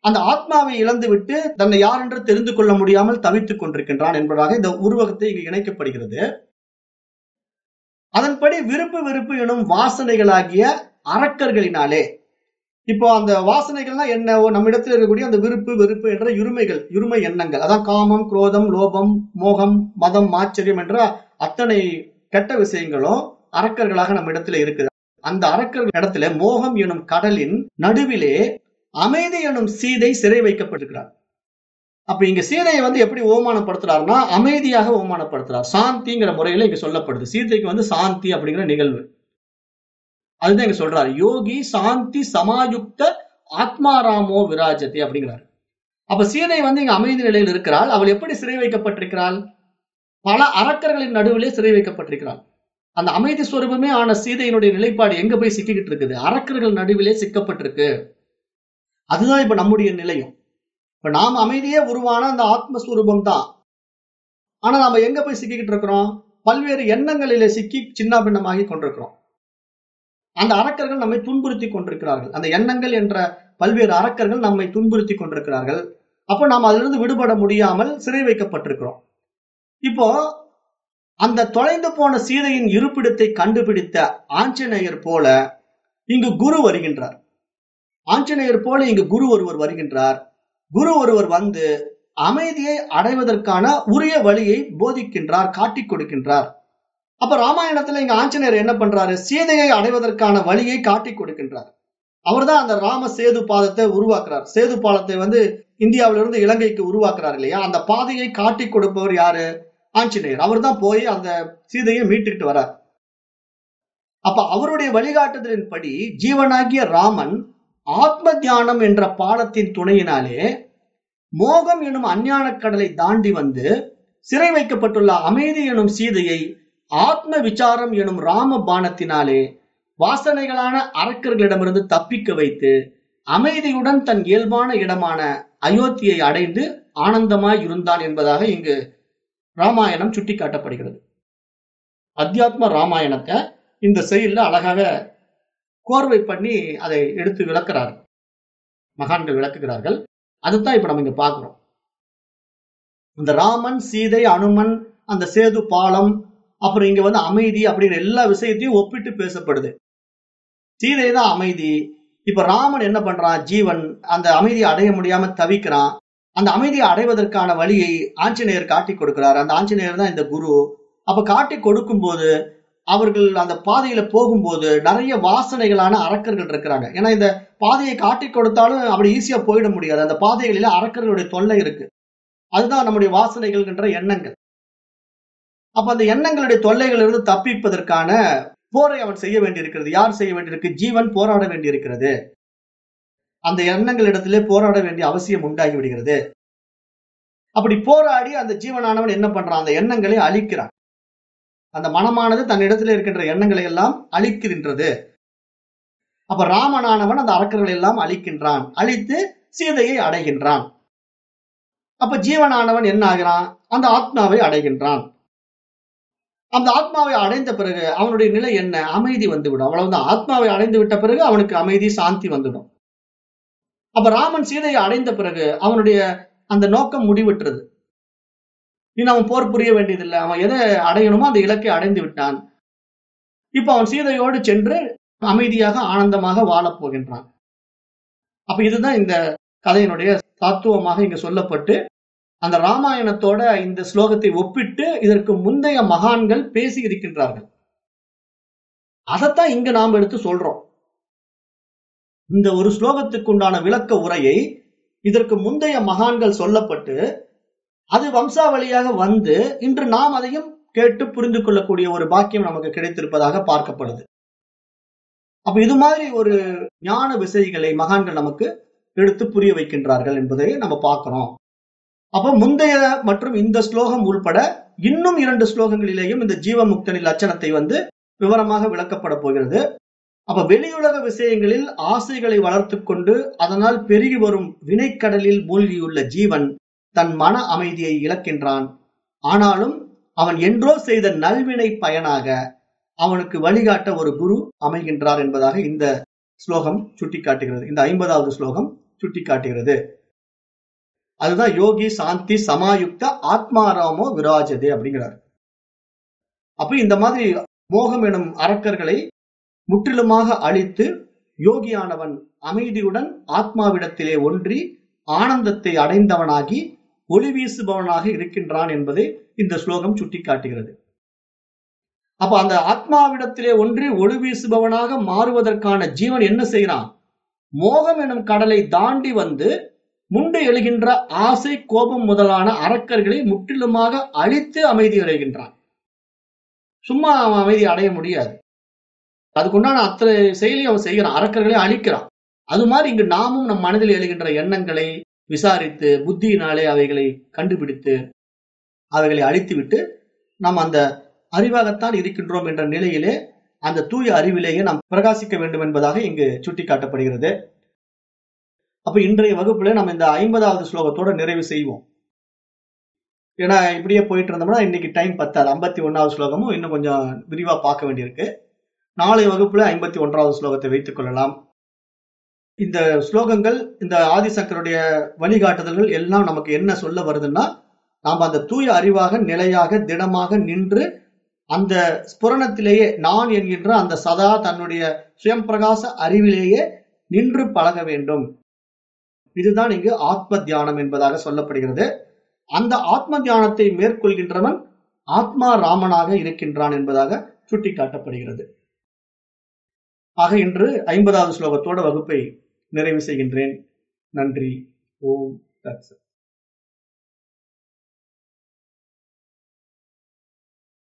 அந்த ஆத்மாவை இழந்து விட்டு தன்னை யார் என்று தெரிந்து கொள்ள முடியாமல் தவித்துக் கொண்டிருக்கின்றான் என்பதாக இந்த உருவகத்தை இங்கு இணைக்கப்படுகிறது. அதன்படி விருப்பு வெறுப்பு எனும் வாசனைகளாகிய அரக்கர்களினாலே இப்போ அந்த வாசனைகள்னா என்ன? இடத்துல இருக்கக்கூடிய அந்த விருப்பு வெறுப்பு என்ற இருமைகள் இருமை எண்ணங்கள். அதான் காமம் குரோதம் லோபம் மோகம் மதம் ஆச்சரியம் என்ற அத்தனை கெட்ட விஷயங்களும் அரக்கர்களாக நம்ம இடத்துல இருக்குது. அந்த அரக்கர்கள் இடத்துல மோகம் எனும் கடலின் நடுவிலே அமைதி எனும் சீதை சிறை வைக்கப்பட்டிருக்கிறார். அப்ப இங்க சீதையை வந்து எப்படி ஓமானப்படுத்துறாருன்னா அமைதியாக ஓமானப்படுத்துறார் சாந்திங்கிற முறையில இங்க சொல்லப்படுது. சீதைக்கு வந்து சாந்தி அப்படிங்கிற நிகழ்வு. அதுதான் இங்க சொல்றாரு. யோகி சாந்தி சமாயுக்த ஆத்மாராமோ விராஜதி அப்படிங்கிறாரு. அப்ப சீதை வந்து இங்க அமைதி நிலையில் இருக்கிறாள். அவள் எப்படி சிறை வைக்கப்பட்டிருக்கிறாள்? பல அரக்கர்களின் நடுவிலே சிறை வைக்கப்பட்டிருக்கிறாள். அந்த அமைதி ஸ்வரூபமே ஆன சீதையினுடைய நிலைப்பாடு எங்க போய் சிக்கிக்கிட்டு இருக்குது? அரக்கர்கள் நடுவிலே சிக்கப்பட்டிருக்கு. அதுதான் இப்ப நம்முடைய நிலையும். இப்ப நாம் அமைதியே உருவான அந்த ஆத்மஸ்வரூபம் தான். ஆனா நாம எங்க போய் சிக்கிக்கிட்டு இருக்கிறோம்? பல்வேறு எண்ணங்களிலே சிக்கி சின்ன பின்னமாகி கொண்டிருக்கிறோம். அந்த அரக்கர்கள் நம்மை துன்புறுத்தி கொண்டிருக்கிறார்கள். அந்த எண்ணங்கள் என்ற பல்வேறு அரக்கர்கள் நம்மை துன்புறுத்தி கொண்டிருக்கிறார்கள். அப்போ நாம் அதிலிருந்து விடுபட முடியாமல் சிறை வைக்கப்பட்டிருக்கிறோம். இப்போ அந்த தொலைந்து போன சீதையின் இருப்பிடத்தை கண்டுபிடித்த ஆஞ்சநேயர் போல இங்கு குரு வருகின்றார். ஆஞ்சநேயர் போல இங்கு குரு ஒருவர் வருகின்றார். குரு ஒருவர் வந்து அமைதியை அடைவதற்கான உரிய வழியை போதிக்கின்றார் காட்டிக் கொடுக்கின்றார். அப்ப ராமாயணத்துல இங்க ஆஞ்சநேயர் என்ன பண்றாரு? சீதையை அடைவதற்கான வழியை காட்டிக் கொடுக்கின்றார். அவர்தான் அந்த ராம சேது பாதத்தை உருவாக்குறார். சேது பாலத்தை வந்து இந்தியாவிலிருந்து இலங்கைக்கு உருவாக்குறார் இல்லையா? அந்த பாதையை காட்டி கொடுப்பவர் யாரு? ஆஞ்சநேயர். அவர் தான் போய் அந்த சீதையை மீட்டுக்கிட்டு வரார் அப்ப அவருடைய வழிகாட்டுதலின்படி ஜீவனாகிய ராமன் ஆத்ம தியானம் என்ற பாலத்தின் துணையினாலே மோகம் எனும் அஞ்ஞான கடலை தாண்டி வந்து சிறை வைக்கப்பட்டுள்ள அமைதி எனும் சீதையை ஆத்ம விசாரம் எனும் ராம பானத்தினாலே வாசனைகளான அரக்கர்களிடமிருந்து தப்பிக்க வைத்து அமைதியுடன் தன் இயல்பான இடமான அயோத்தியை அடைந்து ஆனந்தமாய் இருந்தான் என்பதாக இங்கு ராமாயணம் சுட்டிக்காட்டப்படுகிறது. அத்தியாத்ம ராமாயணத்தை இந்த செயலில் அழகாக கோர்வை பண்ணி அதை எடுத்து விளக்குறார். மகான்கள் விளக்குகிறார்கள். அதுதான் இப்ப நம்ம இங்க பாக்குறோம் இந்த ராமன் சீதை அனுமன் அந்த சேது பாலம் அப்புறம் இங்க வந்து அமைதி அப்படிங்கிற எல்லா விஷயத்தையும் ஒப்பிட்டு பேசப்படுது. சீதை தான் அமைதி. இப்ப ராமன் என்ன பண்றான்? ஜீவன் அந்த அமைதியை அடைய முடியாம தவிக்கிறான். அந்த அமைதியை அடைவதற்கான வழியை ஆஞ்சநேயர் காட்டி கொடுக்கிறார். அந்த ஆஞ்சநேயர் தான் இந்த குரு. அப்ப காட்டி கொடுக்கும் போது அவர்கள் அந்த பாதையில போகும்போது நிறைய வாசனைகளான அரக்கர்கள் இருக்கிறாங்க. ஏன்னா இந்த பாதையை காட்டி கொடுத்தாலும் அப்படி ஈஸியா போயிட முடியாது. அந்த பாதைகளில அரக்கர்களுடைய தொல்லை இருக்கு. அதுதான் நம்முடைய வாசனைகள் என்ற எண்ணங்கள். அப்ப அந்த எண்ணங்களுடைய தொல்லைகளிலிருந்து தப்பிப்பதற்கான போரை அவன் செய்ய வேண்டியிருக்கிறது. யார் செய்ய வேண்டியிருக்கு? ஜீவன் போராட வேண்டியிருக்கிறது. அந்த எண்ணங்களிடத்திலே போராட வேண்டிய அவசியம் உண்டாகி விடுகிறது. அப்படி போராடி அந்த ஜீவனானவன் என்ன பண்றான்? அந்த எண்ணங்களை அழிக்கிறான். அந்த மனமானது தன்னிடத்தில் இருக்கின்ற எண்ணங்களை எல்லாம் அழிக்கின்றது. அப்ப ராமனானவன் அந்த அரக்கர்களை எல்லாம் அழிக்கின்றான். அழித்து சீதையை அடைகின்றான். அப்ப ஜீவனானவன் என்ன ஆகிறான் அந்த ஆத்மாவை அடைகின்றான். அந்த ஆத்மாவை அடைந்த பிறகு அவனுடைய நிலை என்ன? அமைதி வந்துவிடும். அவ்வளவுதான். ஆத்மாவை அடைந்து விட்ட பிறகு அவனுக்கு அமைதி சாந்தி வந்துடும். அப்ப ராமன் சீதையை அடைந்த பிறகு அவனுடைய அந்த நோக்கம் முடிவிட்டுறது இனி அவன் போர் புரிய வேண்டியதில்லை. அவன் எதை அடையணுமோ அந்த இலக்கை அடைந்து விட்டான். இப்ப அவன் சீதையோடு சென்று அமைதியாக ஆனந்தமாக வாழப் போகின்றான். அப்ப இதுதான் இந்த கதையினுடைய தத்துவமாக இங்க சொல்லப்பட்டு அந்த ராமாயணத்தோட இந்த ஸ்லோகத்தை ஒப்பிட்டு இதற்கு முந்தைய மகான்கள் பேசி இருக்கின்றார்கள் அதைத்தான் இங்க நாம் எடுத்து சொல்றோம். இந்த ஒரு ஸ்லோகத்துக்கு உண்டான விளக்க உரையை இதற்கு முந்தைய மகான்கள் சொல்லப்பட்டு அது வம்சாவளியாக வந்து இன்று நாம் அதையும் கேட்டு புரிந்து கொள்ளக்கூடிய ஒரு பாக்கியம் நமக்கு கிடைத்திருப்பதாக பார்க்கப்படுது. அப்ப இது மாதிரி ஒரு ஞான விசைகளை மகான்கள் நமக்கு எடுத்து புரிய வைக்கின்றார்கள் என்பதை நம்ம பார்க்கிறோம். அப்ப முந்தைய மற்றும் இந்த ஸ்லோகம் உள்பட இன்னும் இரண்டு ஸ்லோகங்களிலேயும் இந்த ஜீவமுக்தனின் லட்சணத்தை வந்து விவரமாக விளக்கப்பட போகிறது. அப்ப வெளியுலக விஷயங்களில் ஆசைகளை வளர்த்து கொண்டு அதனால் பெருகி வரும் வினைக்கடலில் மூழ்கியுள்ள ஜீவன் தன் மன அமைதியை இழக்கின்றான். ஆனாலும் அவன் என்றோ செய்த நல்வினை பயனாக அவனுக்கு வழிகாட்ட ஒரு குரு அமைகின்றார் என்பதாக இந்த ஸ்லோகம் சுட்டிக்காட்டுகிறது. இந்த ஐம்பதாவது ஸ்லோகம் சுட்டிக்காட்டுகிறது. அதுதான் யோகி சாந்தி சமாயுக்த ஆத்மாராமோ விராஜதே அப்படிங்கிறார். அப்ப இந்த மாதிரி மோகம் எனும் அரக்கர்களை முற்றிலுமாக அழித்து யோகியானவன் அமைதியுடன் ஆத்மாவிடத்திலே ஒன்றி ஆனந்தத்தை அடைந்தவனாகி ஒளி வீசுபவனாக இருக்கின்றான் என்பதை இந்த ஸ்லோகம் சுட்டிக்காட்டுகிறது. அப்ப அந்த ஆத்மாவிடத்திலே ஒன்றி ஒளி வீசுபவனாக மாறுவதற்கான ஜீவன் என்ன செய்யறான் மோகம் எனும் கடலை தாண்டி வந்து முண்டு எழுகின்ற ஆசை கோபம் முதலான அரக்கர்களை முற்றிலுமாக அழித்து அமைதி அடைகின்றான். சும்மா அவன் அமைதி அடைய முடியாது. அதுக்குண்டான அத்தனை செயலையும் அவன் செய்கிறான். அரக்கர்களை அழிக்கிறான். அது மாதிரி இங்கு நாமும் நம் மனதில் எழுகின்ற எண்ணங்களை விசாரித்து புத்தியினாலே அவைகளை கண்டுபிடித்து அவைகளை அழித்துவிட்டு நாம் அந்த அறிவாகத்தான் இருக்கின்றோம் என்ற நிலையிலே அந்த தூய அறிவிலேயே நாம் பிரகாசிக்க வேண்டும் என்பதாக இங்கு சுட்டிக்காட்டப்படுகிறது. அப்ப இன்றைய வகுப்புல நம்ம இந்த ஐம்பதாவது ஸ்லோகத்தோட நிறைவு செய்வோம். ஏன்னா இப்படியே போயிட்டு இருந்தோம்னா இன்னைக்கு டைம் பத்தாது. ஐம்பத்தி ஒன்னாவது ஸ்லோகமும் இன்னும் கொஞ்சம் விரிவா பார்க்க வேண்டியிருக்கு. நாளை வகுப்புல ஐம்பத்தி ஒன்றாவது ஸ்லோகத்தை வைத்துக் கொள்ளலாம். இந்த ஸ்லோகங்கள் இந்த ஆதிசங்கருடைய வழிகாட்டுதல்கள் எல்லாம் நமக்கு என்ன சொல்ல வருதுன்னா நாம் அந்த தூய அறிவாக நிலையாக திடமாக நின்று அந்த ஸ்புரணத்திலேயே நான் என்கின்ற அந்த சதா தன்னுடைய சுயம் பிரகாச அறிவிலேயே நின்று பழக வேண்டும். இதுதான் இங்கு ஆத்ம தியானம் என்பதாக சொல்லப்படுகிறது. அந்த ஆத்ம தியானத்தை மேற்கொள்கின்றவன் ஆத்மா ராமனாக இருக்கின்றான் என்பதாக சுட்டிக்காட்டப்படுகிறது. ஆக இன்று ஐம்பதாவது ஸ்லோகத்தோட வகுப்பை நிறைவு செய்கின்றேன். நன்றி. ஓம் தத்சத்